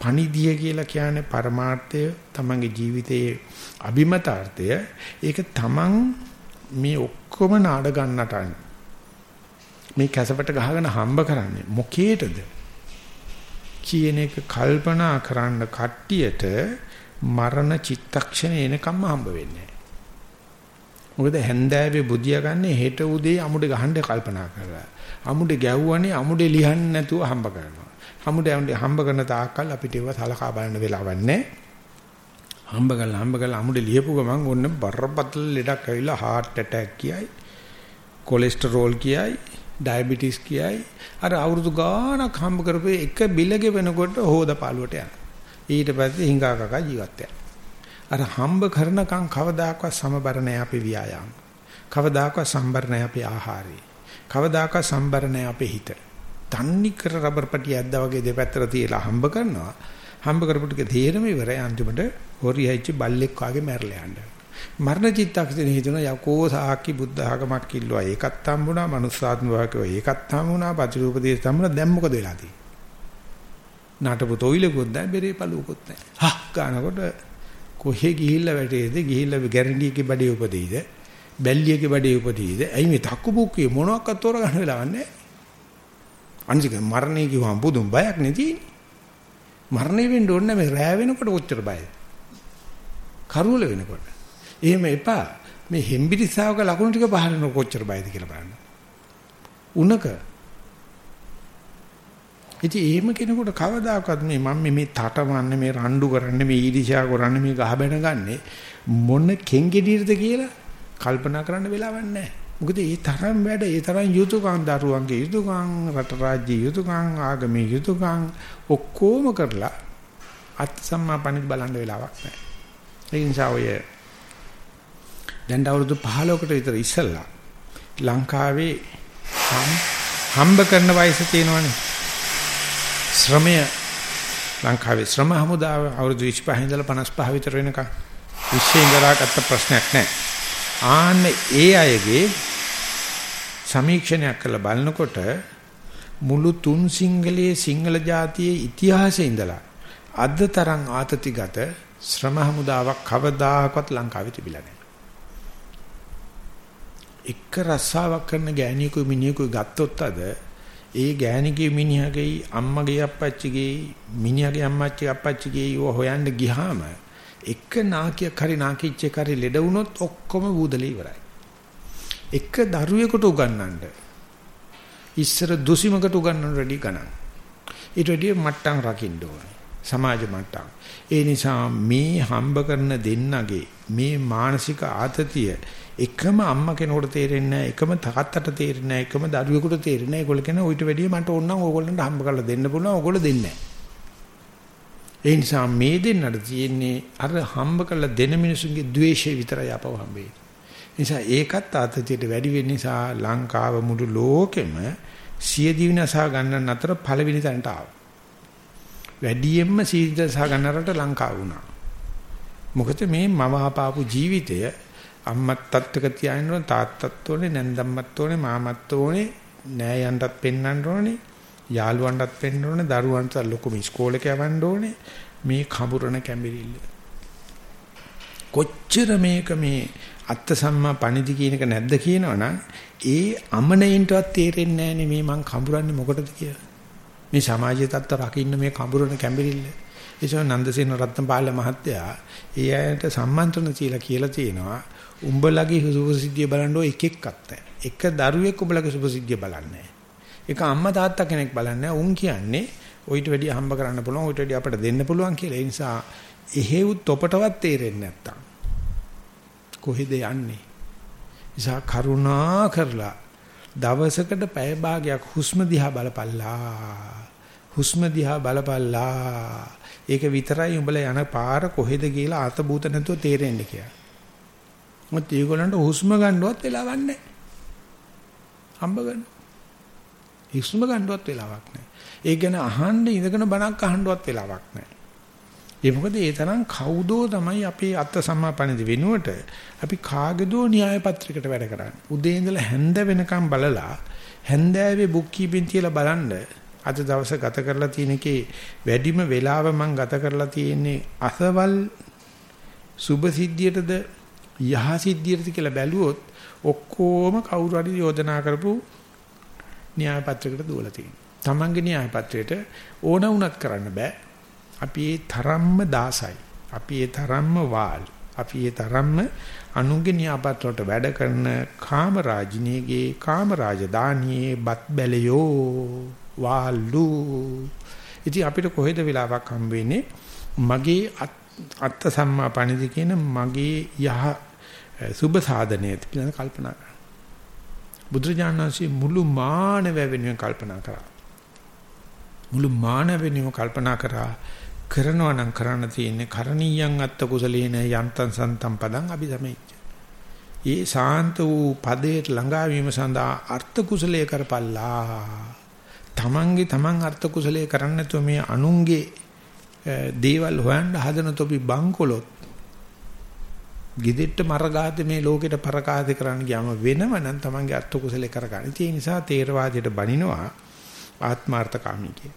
පණිදිය කියලා කියන්නේ පරමාර්ථය තමන්ගේ ජීවිතයේ අභිමතාර්ථය. ඒක තමන් මේ ඔක්කොම නාඩ ගන්නට මේ කැසපට ගහගෙන හම්බ කරන්නේ මොකේටද කියන එක කල්පනා කරන්න කට්ටියට මරණ චිත්තක්ෂණය එනකම්ම හම්බ වෙන්නේ මොකද හැන්දෑවේ බුදියා ගන්න හෙට උදේ අමුඩේ ගහන්න කල්පනා කරලා. අමුඩේ ගැව්වනේ අමුඩේ ලියන්න නැතුව හම්බ කරනවා. අමුඩේ හම්බ කරන තාක්කල් අපිට ඒව සලකා බලන්න වෙලාවක් නැහැ. හම්බ කරලා හම්බ කරලා අමුඩේ ලියපු ගමන් ඔන්න බරපතල ලෙඩක් ඇවිල්ලා heart attack කියයි. කොලෙස්ටරෝල් කියයි. ඩයබටිස් කියයි. අර අවුරුදු ගාණක් හම්බ කරපු එක බිලගේ වෙනකොට හොද පාළුවට යනවා. ඊට පස්සේ හිඟා කකා ජීවත් වෙනවා. අර හම්බ කරනකම් කවදාකවත් සමබර නැහැ අපේ ව්‍යායාම. කවදාකවත් සම්බර නැහැ අපේ ආහාරය. කවදාකවත් සම්බර නැහැ අපේ හිත. තන්නි කර රබර් පටිය ඇද්දා වගේ දෙපැත්තට තියලා හම්බ කරනවා. හම්බ කරපු ටික තේරෙම ඉවරයි අන්තිමට හොරි හැච්චි බල්ලෙක් වගේ මැරලා යනවා. මරණ චිත්තක්ෂණේ හිතන යකෝ සාක්කි බුද්ධ ආගමක් කිල්ලුවා ඒකත් හම්බුණා මනුස්සාත්ම වාක්‍යව ඒකත් හම්බුණා ප්‍රතිරූපදේශ හම්බුණා දැන් මොකද වෙලා තියෙන්නේ නටපු තොইলකුත් නැහැ බෙරේ පළුවකුත් නැහැ හා ගන්නකොට කොහෙ ගිහිල්ලා වැටේද? ගිහිල්ලා ගැරන්ඩියගේ බඩේ උපදෙයිද බැල්ලියගේ බඩේ උපදෙයිද ඇයි මේ තක්කු බුක්කේ මොනවාක්වත් තෝරගන්න වෙලාවක් නැහැ? අනිතික මරණය කිව්වම පුදුම බයක් නෙදී මරණය වෙන්න ඕනේ මේ රෑ වෙනකොට කොච්චර බයද කරුවල වෙනකොට. එහෙම එපා. මේ හෙම්බිරිසාවක ලකුණු ටික පහළ වෙනකොට කොච්චර බයද කියලා බලන්න. උණක ඉතින් එහෙම කෙනෙකුට කවදාකවත් මේ මම මේ තටමන්නේ මේ රණ්ඩු කරන්නේ මේ ඊර්ෂ්‍යා කරන්නේ මේ ගහ බැන ගන්නෙ මොන කෙන්ගෙඩියද කියලා කල්පනා කරන්න වෙලාවක් නැහැ. මොකද ඒ තරම් වැඩ ඒ තරම් යුතුයකම් දරුවන්ගේ යුතුයකම් රට රාජ්‍ය යුතුයකම් ආගමේ යුතුයකම් ඔක්කොම කරලා අත් සම්මාපණිත බලන්න වෙලාවක් නැහැ. ඒ නිසා ඔය දැන් අවුරුදු 15කට විතර ඉස්සෙල්ලා ලංකාවේ හම්බ කරන වයස තියෙනවනේ ශ්‍රමය ලංකාවේ ශ්‍රම හමුදාව අවුරුදු 25 ඉඳලා 55 විතර වෙනකම් විශ්වයෙන් දරාගත්ත ප්‍රශ්නයක් නැහැ. ආන්න ඒ අයගේ සමීක්ෂණයක් කරලා බලනකොට මුළු තුන් සිංහලයේ සිංහල ජාතියේ ඉතිහාසයේ ඉඳලා අද තරම් ආතතිගත ශ්‍රම හමුදාවක් කවදාකවත් ලංකාවේ තිබිලා නැහැ. එක රස්සාවක් කරන ගෑණියෙකු මිනිහෙකු ගත්තොත් අද ඒ ගෑණිගේ මිනිහගේ අම්මගේ අප්පච්චිගේ මිනිහගේ අම්මච්චි අප්පච්චිගේ ඊව හොයන්න ගියාම එක නාකියක් හරි නාකිච්චෙක් හරි ලෙඩ වුණොත් ඔක්කොම බූදලේ ඉවරයි. එක දරුවෙකුට උගන්වන්න ඉස්සර දුසිමකට උගන්වන්න රෙඩි ගණන්. ඊට වැඩිය මට්ටම් රකින්න ඕනේ. සමාජ මට්ටම්. ඒ නිසා මේ හම්බ කරන දෙන්නගේ මේ මානසික ආතතිය එකම අම්මා කෙනෙකුට තේරෙන්නේ නැහැ එකම තාත්තට තේරෙන්නේ නැහැ එකම දරුවෙකුට තේරෙන්නේ නැහැ. ඒගොල්ලෝ කියන ඌට වැඩිය මට ඕන නම් ඕගොල්ලන්ට හම්බ කරලා දෙන්න පුළුවන් ඕගොල්ලෝ දෙන්නේ නැහැ. ඒ නිසා මේ දෙන්නට තියෙන්නේ අර හම්බ කරලා දෙන මිනිසුන්ගේ द्वේෂය විතරයි අපව හම්බෙන්නේ නිසා ඒකත් ආතතියට වැඩි වෙන නිසා ලංකාව මුළු ලෝකෙම සිය දිවිනසා ගන්න අතර පළවෙනි තැනට ආවා. වැඩියෙන්ම සීදසා ගන්නරට ලංකාව වුණා. මොකද මේ මම ආපාපු ජීවිතය අම්මත් තත්ත්වක තියාගෙන ඕනේ තාත්තත් ඕනේ නැන්දම්මත් ඕනේ මාමත් ඕනේ නෑයන්ටත් පෙන්වන්න ඕනේ යාළුවන්ටත් පෙන්වන්න ඕනේ දරුවන්ට ලොකු ඉස්කෝලේක යවන්න ඕනේ. මේ කඹුරණ කැඹිරිල්ල. කොච්චර මේක මේ අත්ත සම්මා පණිදි කියන එක නැද්ද කියනවනම් ඒ අමනෙයින්ටවත් තේරෙන්නේ නැහනේ මේ මං කඹුරන්නේ මොකටද කියලා. මේ සමාජයේ තත්ත්ව රකින්න මේ කඹුරණ කැඹිරිල්ල. ඒසෝ නන්දසේන රත්නපාල මහත්තයා ඒ අයට සම්මන්ත්‍රණ තියලා කියලා තියෙනවා. උඹලගේ සුභසිද්ධිය බලන්න ඔය එක එකක් එක දරුවෙක් උඹලගේ සුභසිද්ධිය බලන්නේ ඒක අම්මා තාත්තා කෙනෙක් බලන්නේ උන් කියන්නේ ඔయిత වැඩි හම්බ කරන්න පුළුවන් ඔయిత වැඩි අපට දෙන්න පුළුවන් කියලා. ඒ නිසා එහෙව් තොපටවත් තේරෙන්නේ නැත්තම් කොහෙද යන්නේ? නිසා කරුණා කරලා දවසකට පැය භාගයක් හුස්ම දිහා බලපල්ලා. හුස්ම දිහා බලපල්ලා. ඒක විතරයි උඹලා යන පාර කොහෙද කියලා අතබූත නැතුව තේරෙන්නේ කියලා. මොකද ඒගොල්ලන්ට හුස්ම ගන්නවත් වෙලාවක් නැහැ. හම්බ ගන්න. හුස්ම ගන්නවත් වෙලාවක් නැහැ. ඒක ගැන අහන්න ඉඳගෙන බණක් අහන්නවත් වෙලාවක් නැහැ. ඒ මොකද ඒ තරම් කවුදෝ තමයි අපේ අත්ත සම්මාපණිද වෙනුවට අපි කාගේදෝ න්‍යාය පත්‍රයකට වැඩ කරන්නේ. උදේ ඉඳලා හැන්ද වෙනකම් බලලා හැන්දෑවේ බුක් කීපින් තියලා බලන්න අද දවස ගත කරලා තියෙන එකේ වැඩිම වෙලාව මම ගත කරලා තියෙන්නේ අසවල් සුභ සිද්ධියටද යහ සිද්ධියටද කියලා බැලුවොත් ඔක්කොම කවුරු හරි යෝජනා කරපු න්‍යාය පත්‍රයකට දුවලා තියෙනවා. Tamange න්‍යාය පත්‍රයට ඕන වුණත් කරන්න බෑ. අපි ඒ තරම්ම දාසයි. අපි ඒ තරම්ම වාල්. අපි ඒ තරම්ම අනුන්ගේ න්‍යායපත්‍රයට වැඩ කරන කාම රාජිනීගේ කාම රාජධානියේ බත් බැලියෝ වාල්ලු. ඉතින් අපිට කොහෙද වෙලාවක් හම්බ වෙන්නේ මගේ අත්ත සම්මා පණිදි කියන මගේ යහ සුභ සාධනයේ පිළිබඳ කල්පනා කරනවා. බුදුරජාණන්සේ මුළු මානව වෙනුවෙන් කල්පනා කරා. මුළු මානව වෙනුවෙන් කල්පනා කරා කරනවා නම් කරන්න තියෙන්නේ කරණීයන් අත්ත කුසලේන යන්තං සන්තම් පදං අபிසමෙච්ච. ඒ සාන්ත වූ පදයට ළඟා වීම සඳහා අර්ථ කුසලයේ කරපල්ලා. තමන්ගේ තමන් අර්ථ කුසලයේ කරන්නේ නැතුව මේ අනුන්ගේ දේවල් හොයන්න හදන තොපි බංකොලොත් gedetta මරගාත මේ ලෝකෙට පරකාත කරන්න ගියාම වෙනව නම් Tamange අත්තු කුසලේ කරගන්න. ඒ නිසා තේරවාදයට බනිනවා ආත්මార్థකාමී කිය.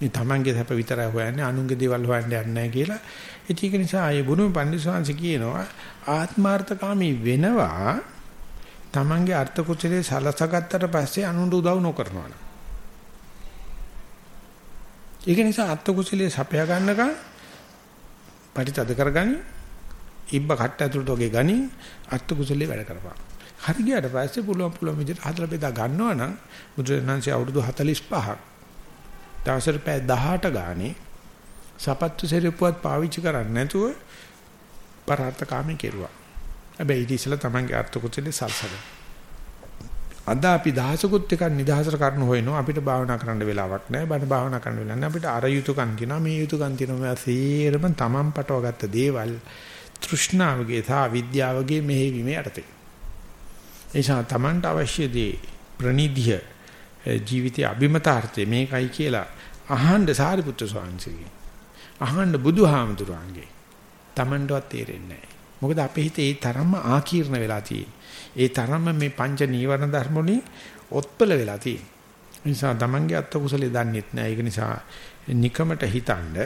මේ Tamange සැප විතරයි හොයන්නේ අනුන්ගේ දේවල් හොයන්නේ නැහැ කියලා. ඒක නිසා ආයේ බුදුම පන්දිස්වාංශ කියනවා ආත්මార్థකාමී වෙනවා Tamange අර්ථ කුසලේ සලසගත්තට පස්සේ අනුන්ට උදව් නොකරනවා. ඒක නිසා අත්තු කුසලේ සපයා ගන්නකම් පරිතද කරගන්නේ ඉබ්බ කට්ට ඇතුළට වගේ ගනි අත්ත කුසලයේ වැඩ කරපන්. හරි ගියාට පස්සේ පුළුවන් පුළුවන් විදිහට හදලා බෙදා ගන්නවා නම් බුදුරජාණන්සේ අවුරුදු 45ක් දවසට පැය 18 ගානේ සපත්තු සෙරප්පුවත් පාවිච්චි කරන්නේ නැතුව පරාර්ථකාමී කෙරුවා. හැබැයි ඊට ඉස්සෙල්ලා තමන්ගේ අර්ථ කුසලයේ සල්සලා අද අපි දහසකුත් එකක් නිදහසට කරන හොයනවා. අපිට භාවනා කරන්න වෙලාවක් නැහැ. බණ භාවනා කරන්න වෙලාවක් නැහැ. අපිට අර යුතුයකම් කියනවා මේ යුතුයකම් තියෙනවා. මේ සේරම තමන් පටවගත්ත දේවල් තෘෂ්ණාවගේ සහ විද්‍යාවගේ මෙහෙවීමේ යටතේ එනිසා තමන්ට අවශ්‍ය දේ ප්‍රනිධිය ජීවිතයේ අභිමතාර්ථය මේකයි කියලා අහන්න සාරිපුත්‍ර ස්වාමීන්ගේ අහන්න බුදුහාමුදුරන්ගේ තමන්ටවත් තේරෙන්නේ නැහැ මොකද අපේ හිතේ ඒ තරම්ම ආකීර්ණ වෙලා තියෙන්නේ ඒ තරම්ම මේ පංච නීවරණ ධර්ම වලින් ඔත්පල වෙලා තියෙනවා. ඒ නිසා තමන්ගේ අත්ත කුසලයේ දන්නෙත් නෑ. ඒක නිසා නිකමට හිතනද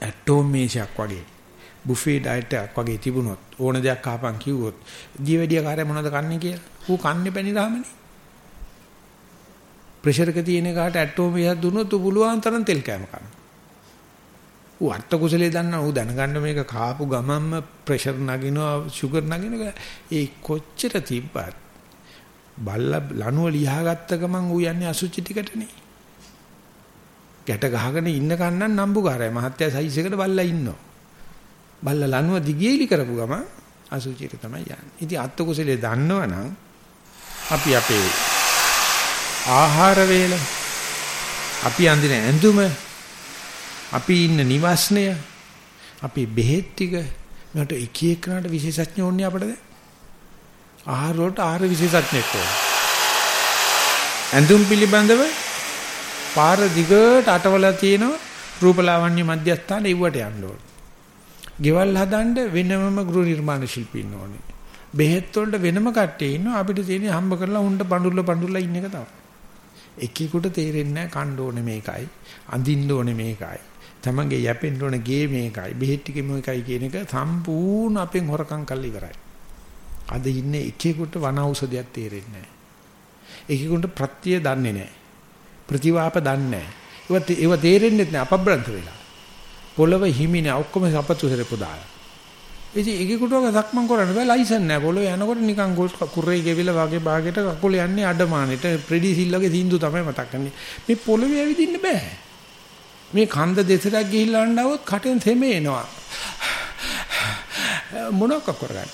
ඇටෝමේෂයක් වගේ බුෆේ ඩයට් එකක් වගේ තිබුණොත් ඕන දෙයක් කහපන් කිව්වොත් දීවැඩිය කාර්ය මොනවද කන්නේ කියලා. ඌ කන්නේ පැණි රාමනේ. ප්‍රෙෂර් එක තියෙන කාට ඇටෝමේෂයක් දුන්නොත් ඌ පුළුවන් තරම් තෙල් කෑම කනවා. ඌ අර්ථ කුසලයේ දන්නා ඌ දැනගන්න මේක කාපු ගමන්ම ප්‍රෙෂර් නගිනවා ෂුගර් නගිනවා ඒ කොච්චර තිබ්බත් බල්ල ලනුව ලියාගත්ත ගමන් ඌ යන්නේ අසුචි ටිකටනේ ගැට ගහගෙන ඉන්න කන්නන් නම්බුකාරයි. මහත්ය සයිස් එකට බල්ලා ඉන්නවා. බල්ලා ලනුව දිගේලි කරපු ගම අසුචියට තමයි යන්නේ. ඉතින් අත්ත කුසලයේ දන්නවනම් අපි අපේ ආහාර වේල අපි අඳින ඇඳුම අපි ඉන්න නිවස්නය අපි බෙහෙත් ටික මට එක එකනට විශේෂඥ ඕනේ අපිට දැන් ආහාර වලට ආහාර විශේෂඥෙක් ඕනේ ඇඳුම් පිළිබඳව පාර දිගට අටවල තියෙන රූපලාවන්‍ය මධ්‍යස්ථාන ඉව්වට යන්න ඕනේ. ගෙවල් හදන්න වෙනමම ගෘහ නිර්මාණ ශිල්පී ඉන්න ඕනේ. බෙහෙත් වලට වෙනම කට්ටිය ඉන්නවා අපිට තියෙන හම්බ කරලා උන්ට පඳුල්ල පඳුල්ල ඉන්න එක තමයි. එකෙකුට තේරෙන්නේ නැහැ කණ්ඩ ඕනේ මේකයි, අඳින්න ඕනේ මේකයි. තමන්ගේ යැපෙන්න ඕනේ ගේ මේකයි, බෙහෙත් ටික මේකයි කියන එක සම්පූර්ණ අපෙන් හොරකම් කරලා ඉවරයි. අද ඉන්නේ එකෙකුට වන ඖෂධයක් තේරෙන්නේ නැහැ. එකෙකුට ප්‍රත්‍ය දන්නේ නැහැ. ප්‍රතිවාප දන්නේ නැහැ. ඒවත් ඒව තේරෙන්නේ නැහැ අපබ්‍රන්ත වෙලා. පොළව හිමිනේ ඔක්කොම සපතු සරපු දාලා. ඉතින් එකෙකුට ඔක සක්මන් කරන්න බෑ ලයිසන් නැහැ. පොළව යනකොට නිකන් කුරේ ගෙවිලා වගේ භාගයට කකුල යන්නේ අඩමානෙට ප්‍රෙඩි සිල්ලගේ සින්දු තමයි මතක් කරන්නේ. මේ පොළවේ ඇවිදින්න බෑ. මේ කන්ද දෙසරක් ගිහිල්ලා ආවොත් කටෙන් තෙමේ එනවා. මොනක් කරගන්න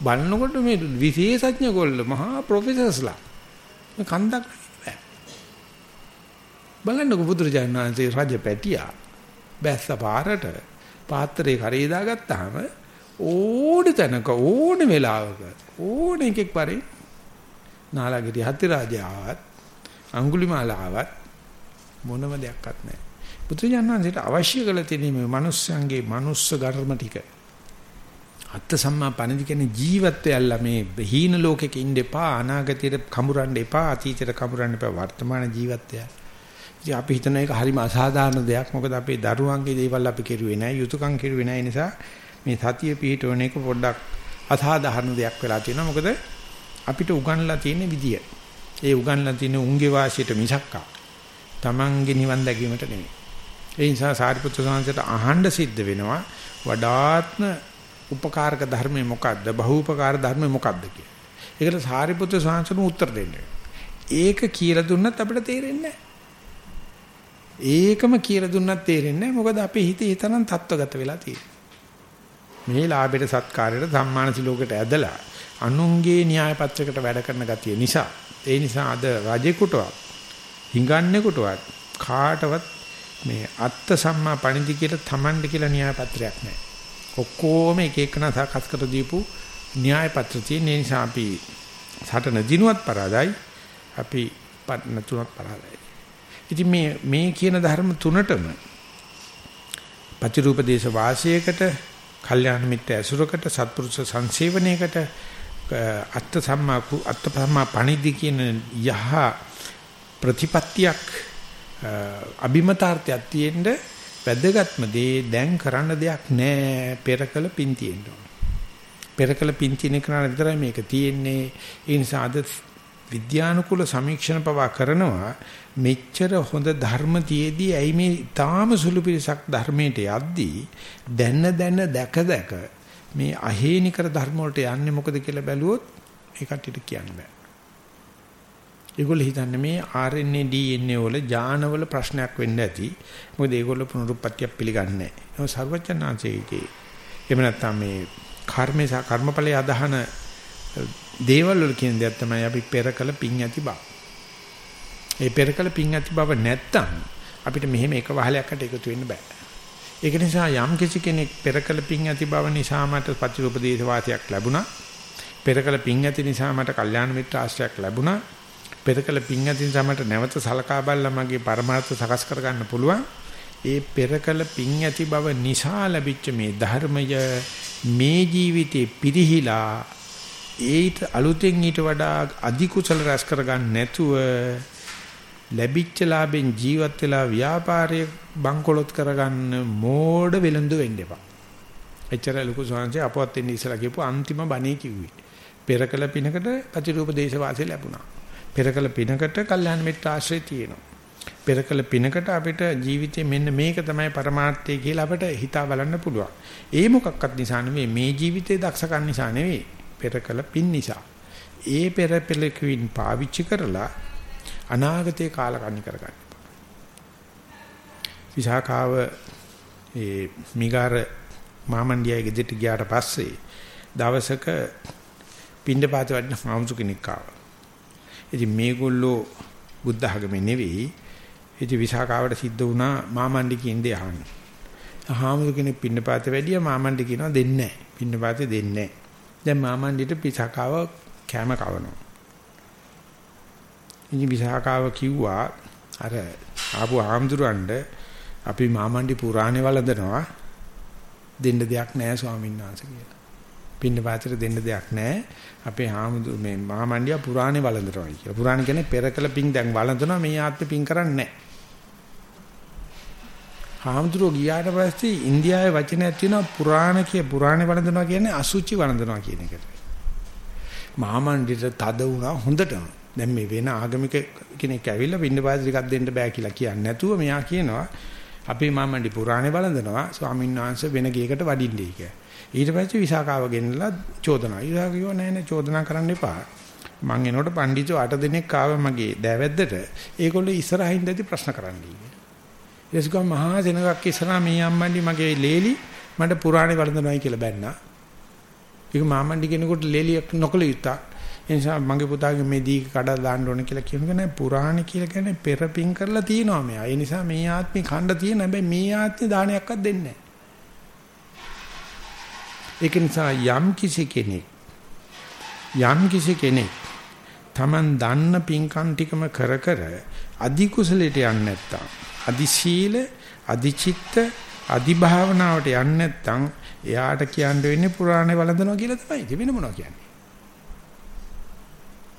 බලනකොට මේ විශේෂඥ ගොල්ල මහා ප්‍රොෆෙසර්ස්ලා මේ කන්දක් බෑ බලන්නකො බුදුරජාණන් වහන්සේ රජ පැටියා බැස්ස පාරට පාත්‍රේ කරේ දාගත්තාම ඕන තැනක ඕන වෙලාවක ඕන එකෙක් පරේ නාලාගිරි හති රාජාවත් අඟුලිමාලාවත් මොනම දෙයක්වත් නැහැ බුදුරජාණන් වහන්සේට අවශ්‍ය කළ තියෙන මේ මිනිස්යන්ගේ මනුස්ස ධර්ම ටික අත්ත සම්මා පණිදි කියන්නේ ජීවිතය ඇල්ලා මේ හීන ලෝකෙක ඉන්න එපා අනාගතයට කමුරන්න එපා අතීතයට කමුරන්න එපා වර්තමාන ජීවිතය. ඉතින් අපි හිතන එක හරිම අසාධාරණ දෙයක්. මොකද අපේ දරුවන්ගේ දේවල් අපි කෙරුවේ නැහැ, යුතුයකම් කෙරුවේ නැහැ. නිසා මේ සතිය පිහිටවන එක පොඩ්ඩක් අසාධාරණ දෙයක් වෙලා තියෙනවා. මොකද අපිට උගන්ලා තියෙන විදිය. ඒ උගන්ලා තියෙන උන්ගේ වාසියට මිසක්කා. Tamange නිවන් දැකීමට නෙමෙයි. ඒ නිසා සාරිපුත්‍ර සාංශයට අහන්න සිද්ධ වෙනවා වඩාත්ම උපකාරක ධර්මය මොකද්ද? බහූපකාර ධර්මය මොකද්ද කියලා. ඒකට සාරිපුත්‍ර ස්වාමීන් උත්තර දෙන්නේ. ඒක කියලා දුන්නත් අපිට තේරෙන්නේ ඒකම කියලා දුන්නත් තේරෙන්නේ මොකද අපේ හිතේ තරම් තත්වගත වෙලා තියෙන්නේ. මේ ලාභයට සත්කාරයට සම්මාන සිලෝකයට ඇදලා අනුන්ගේ න්‍යාය පත්‍රයකට වැඩ කරන ගතිය නිසා ඒ නිසා අද රජෙකුටවත් හිඟන්නේකටවත් කාටවත් මේ අත්ත සම්මා පණිදි කියලා තමන්ට කියලා න්‍යාය පත්‍රයක් නැහැ. ඔක්කොම එක එකන සකස් කර දීපු න්‍යාය පත්‍ර තියෙන නිසා අපි සටන දිනුවත් පරාදයි අපි නැතුණත් පරාදයි. ඉතින් මේ මේ කියන ධර්ම තුනටම පතිරූප දේශ වාසයකට, කල්යාණ මිත්‍ර ඇසුරකට, සත්පුරුෂ සංසේවනයේකට අත්ත සම්මා අත්ත සම්මා පණිදි කියන යහ ප්‍රතිපත්තියක් අභිමතාර්ථයක් තියෙන්නේ වැදගත්ම දේ දැන් කරන්න දෙයක් නැහැ පෙරකල පින් තියෙන්න ඕන. පෙරකල පින් තියෙන කෙනාට විතරයි මේක තියෙන්නේ. ඒ නිසා අද විද්‍යානුකූල සමීක්ෂණ පවා කරනවා මෙච්චර හොඳ ධර්ම තියේදී ඇයි මේ ඊටාම සුළු පිරිසක් ධර්මයට යද්දී දැන දැන දැක දැක මේ අහේනිකර ධර්ම වලට යන්නේ මොකද කියලා බැලුවොත් ඒ කට්ටියට කියන්න බෑ. ඒගොල්ලෝ හිතන්නේ මේ RNA DNA වල ඥානවල ප්‍රශ්නයක් වෙන්න ඇති. මොකද ඒගොල්ලෝ පුනරුත්පත්තියක් පිළිගන්නේ නැහැ. ඒක සර්වඥාන්සේගේ එහෙම නැත්නම් මේ කර්මේ සහ කර්මඵලයේ අදහන දේවල් වල කියන දේ තමයි අපි පෙරකල පිං ඇති බව. ඒ පෙරකල පිං ඇති බව නැත්තම් අපිට මෙහෙම එක වහලයක්කට එකතු වෙන්න බෑ. ඒක නිසා යම් කිසි කෙනෙක් පෙරකල පිං ඇති බව නිසා මට පතිරූපදේශ වාසයක් ලැබුණා. පෙරකල පිං ඇති නිසා මට කල්යාණ මිත්‍ර ආශ්‍රයක් ලැබුණා. පෙරකල පිං අතින් සමට නැවත සලකා බලලා මගේ පරමාර්ථ සකස් කරගන්න පුළුවන්. ඒ පෙරකල පිං ඇති බව නිසා ලැබිච්ච මේ ධර්මය මේ ජීවිතේ පිරිහිලා ඒට අලුතෙන් ඊට වඩා අධි කුසල රැස් කරගන්න නැතුව ලැබිච්ච ලාභෙන් ජීවත් වෙලා ව්‍යාපාරයේ බංකොලොත් කරගන්න මෝඩ වෙලඳු වෙන්න එපා. එච්චර ලොකු සංසය අපවත් වෙන්න ඉස්සලා කියපු අන්තිම බණේ කිව්වේ. පෙරකල පිනකට ප්‍රතිරූප දේශ වාසය ලැබුණා. පෙරකල පිනකට කල්යාණ මිත්‍ර ආශ්‍රය තියෙනවා. පෙරකල පිනකට අපිට ජීවිතේ මෙන්න මේක තමයි પરමාර්ථය කියලා අපිට හිතා බලන්න පුළුවන්. ඒ මොකක්වත් නිසා නෙවෙයි මේ ජීවිතේ දක්ෂකම් නිසා නෙවෙයි පෙරකල පින් නිසා. ඒ පෙරපෙලකින් පාවිච්චි කරලා අනාගතේ කාලකන්ණි කරගන්න. විසාකාව ඒ මිගාර මාමණ්ඩියගේ ගෙදරට ගියාට පස්සේ දවසක පින්ඩපාත වඩන හාමුදුර කෙනෙක් ආවා. ඉතින් මේගොල්ලෝ බුද්ධ ආගමේ නෙවෙයි. ඉතින් විසාකාවට සිද්ධ වුණා මාමණ්ඩි කින්දේ අහන්න. හාමුදුර කෙනෙක් පින්ඩපාත වැඩිය මාමණ්ඩි කියනවා දෙන්නේ නැහැ. පින්ඩපාතේ දෙන්නේ නැහැ. දැන් මාමණ්ඩිට විසාකාව කැම කවනවා. ඉතින් විසාකාව කිව්වා අර ආපු හාමුදුරන්ට අපි මාමණ්ඩි පුරාණේ වළඳනවා දෙන්න දෙයක් නැහැ ස්වාමීන් වහන්සේ කියලා. පින්න පාතර දෙන්න දෙයක් නැහැ. අපේ හාමුදුර මේ මහමණ්ඩියා පුරාණේ වළඳනවා කියලා. පුරාණ කියන්නේ පෙරකල පිං දැන් වළඳනවා මේ ආත්මෙ පිං කරන්නේ නැහැ. හාමුදුරුවෝ ගියාට පස්සේ ඉන්දියාවේ වචනයක් තියෙනවා පුරාණ කිය පුරාණේ වළඳනවා කියන්නේ අසුචි වළඳනවා කියන එකට. මහමණ්ඩියට තද වුණා හොඳටම. දැන් මේ වෙන ආගමික කෙනෙක් ඇවිල්ලා පින්න පාත ටිකක් දෙන්න බෑ කියලා කියන්නේ නැතුව මෙයා කියනවා අපේ මහමණ්ඩි පුරාණේ වළඳනවා ස්වාමීන් වහන්සේ වෙන ගේකට වඩින්නේ කියලා. ඊට පස්සේ විසාකාව ගෙන්නලා චෝදනා. ඊළඟ කිව්වා නෑ නෑ චෝදනා කරන්න එපා. මං එනකොට පඬිතුෝ 8 දිනක් ආව මගේ දෑවැද්දට. ඒගොල්ලෝ ඉස්සරහින් දැදි ප්‍රශ්න කරන්නයි. ඊස්කම් මහා සෙනගක් ඉස්සරහා මේ අම්මන්ඩි මගේ ලේලි මට පුරාණේ වළඳනවායි කියලා බැන්නා. ඒක මාමන්ඩි කෙනෙකුට ලේලියක් නොකල යුත්තක්. ඒ නිසා මගේ පුතාගේ මේ දී කඩලා දාන්න ඕන කියලා කියනක නෑ පුරාණ කියලා කියන්නේ පෙරපින් කරලා තියෙනවා මෙයා. ඒ නිසා මේ ආත්මේ ඛණ්ඩ තියෙන හැබැයි මේ ආත්මේ දානයක්වත් දෙන්නේ නෑ. ඒක නිසා යම් කිසි කෙනෙක් යම් කිසි කෙනෙක් Taman දන්න පින්කම් ටිකම කර කර අධි කුසලයට යන්නේ නැත්තම් අධි සීල අධි චිත්ත අධි භාවනාවට යන්නේ නැත්තම් එයාට කියන්න වෙන්නේ පුරාණේ වළඳනවා කියලා තමයි. ඒක වෙන මොනවා කියන්නේ.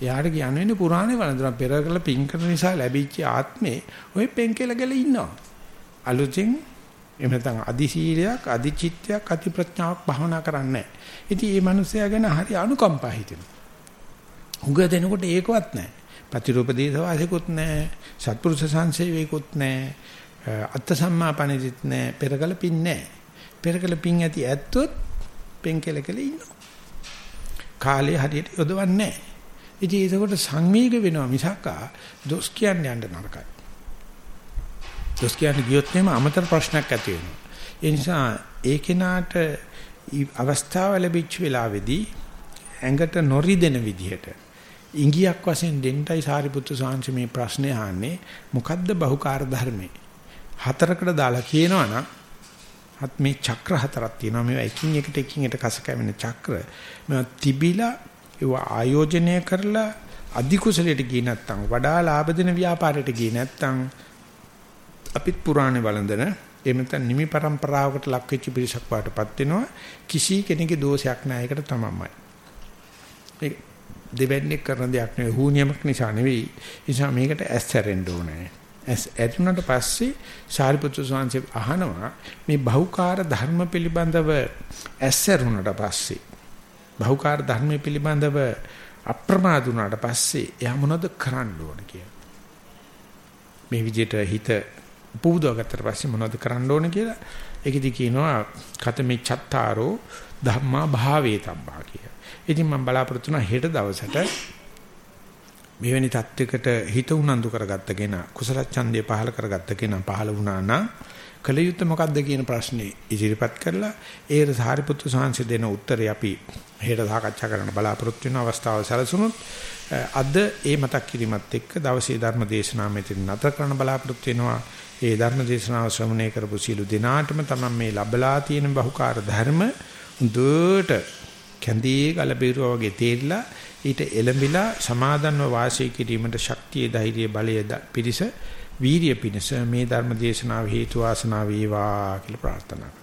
එයාට කියන්න වෙන්නේ පුරාණේ වළඳනවා පෙර කළ පින් කරන නිසා ලැබිච්ච ආත්මේ ඔය පෙන් කියලා ගල ඉන්නවා. අලුතෙන් එහෙම නැත්නම් අදි සීලයක්, අදි චිත්තයක්, අති ප්‍රඥාවක් භවනා කරන්නේ නැහැ. ඉතින් මේ මිනිස්සයා ගැන හරි අනුකම්පා හිතෙනවා. උග දෙනකොට ඒකවත් නැහැ. ප්‍රතිරූපදේශ වාසිකුත් නැහැ. සත්පුරුෂ සංසේවේකුත් නැහැ. අත්ත සම්මාපණෙදිත් නැහැ. පෙරකල පින් නැහැ. පෙරකල පින් ඇති ඇත්තොත් පෙන් කෙලකල ඉන්නවා. කාලේ හරියට යොදවන්නේ නැහැ. ඉතින් ඒකකොට සංවේග වෙනවා මිසක් දොස් කියන්නේ යන්න නරකයි. දොස් කියන්නේ ගියොත් එimhe අමතර ප්‍රශ්නයක් ඇති වෙනවා. ඒ නිසා ඒ කෙනාට අවස්ථාව ලැබිච්ච වෙලාවේදී ඇඟට නොරිදෙන විදිහට ඉංගියක් වශයෙන් දෙන්නයි සාරිපුත්තු සාංශ මේ ප්‍රශ්නේ අහන්නේ. මොකද්ද බහුකාර්ය ධර්මේ හතරකට දාලා කියනවනම් හත් මේ චක්‍ර හතරක් තියෙනවා. මේවා එකින් එකට එකින් එකට කස කැවෙන චක්‍ර. මේවා තිබිලා ඒවා ආයෝජනය කරලා අධි කුසලයට ගියේ නැත්නම් වඩා ලාභ දෙන ව්‍යාපාරයට ගියේ නැත්නම් අපිත් පුරාණේ වළඳන එහෙම නැත්නම් නිමි પરම්පරාවකට ලක් වෙච්ච පිරිසක් වාටපත් වෙනවා. කිසි කෙනෙකුගේ දෝෂයක් නැහැ. ඒකට තමයිමයි මේ දෙවන්නේ කරන දෙයක් නෙවෙයි හුනියමක් නිසා නෙවෙයි. නිසා මේකට ඇස් හැරෙන්න ඕනේ. ඇස් ඇතුණට පස්සේ සාරිපුත්‍ර ස්වාමීන් අහනවා මේ බහුකාර්ය ධර්ම පිළිබඳව ඇස් හැරුණට පස්සේ බහුකාර්ය ධර්ම පිළිබඳව අප්‍රමාද වුණාට පස්සේ එයා මොනවද කරන්න ඕන කියලා. මේ විදිහට හිත පුබුදව ගත්තට පස්සේ මොනවද කරන්න ඕන කියලා. ඒකෙදි කියනවා කතමේ චත්තාරෝ ධම්මා භාවේ තබ්බා කියලා. ඉතින් මම බලාපොරොත්තු වෙනවා හෙට දවසට මෙවැනි தත්වයකට හිත උනන්දු කරගත්ත කෙනා කුසල ඡන්දය පහල කරගත්ත කෙනා පහල වුණා නම් කලයුත්ත මොකද්ද කියන ප්‍රශ්නේ ඉදිරිපත් කරලා ඒ සාරිපුත්තු සාංශ දෙන උත්තරේ අපි හෙට සාකච්ඡා කරන්න බලාපොරොත්තු වෙන අවස්ථාව සැලසුණොත් අද ඒ මතක් කිරීමත් එක්ක දවසේ ධර්ම දේශනාව මෙතන නතර කරන්න බලාපොරොත්තු වෙනවා. ඒ ධර්ම දේශනාව ශ්‍රවණය කරපු සීල දිනාටම තමයි මේ ලැබලා තියෙන බහුකාර ධර්ම හොඳට කැඳේ ගලබිරුව වගේ තේරිලා ඊට එළඹිලා සමාදන්ව වාසය කිරීමට ශක්තිය ධෛර්ය බලය පිරිස වීරිය පිණිස මේ ධර්ම දේශනාව හේතු වාසනා වේවා කියලා ප්‍රාර්ථනා කරනවා.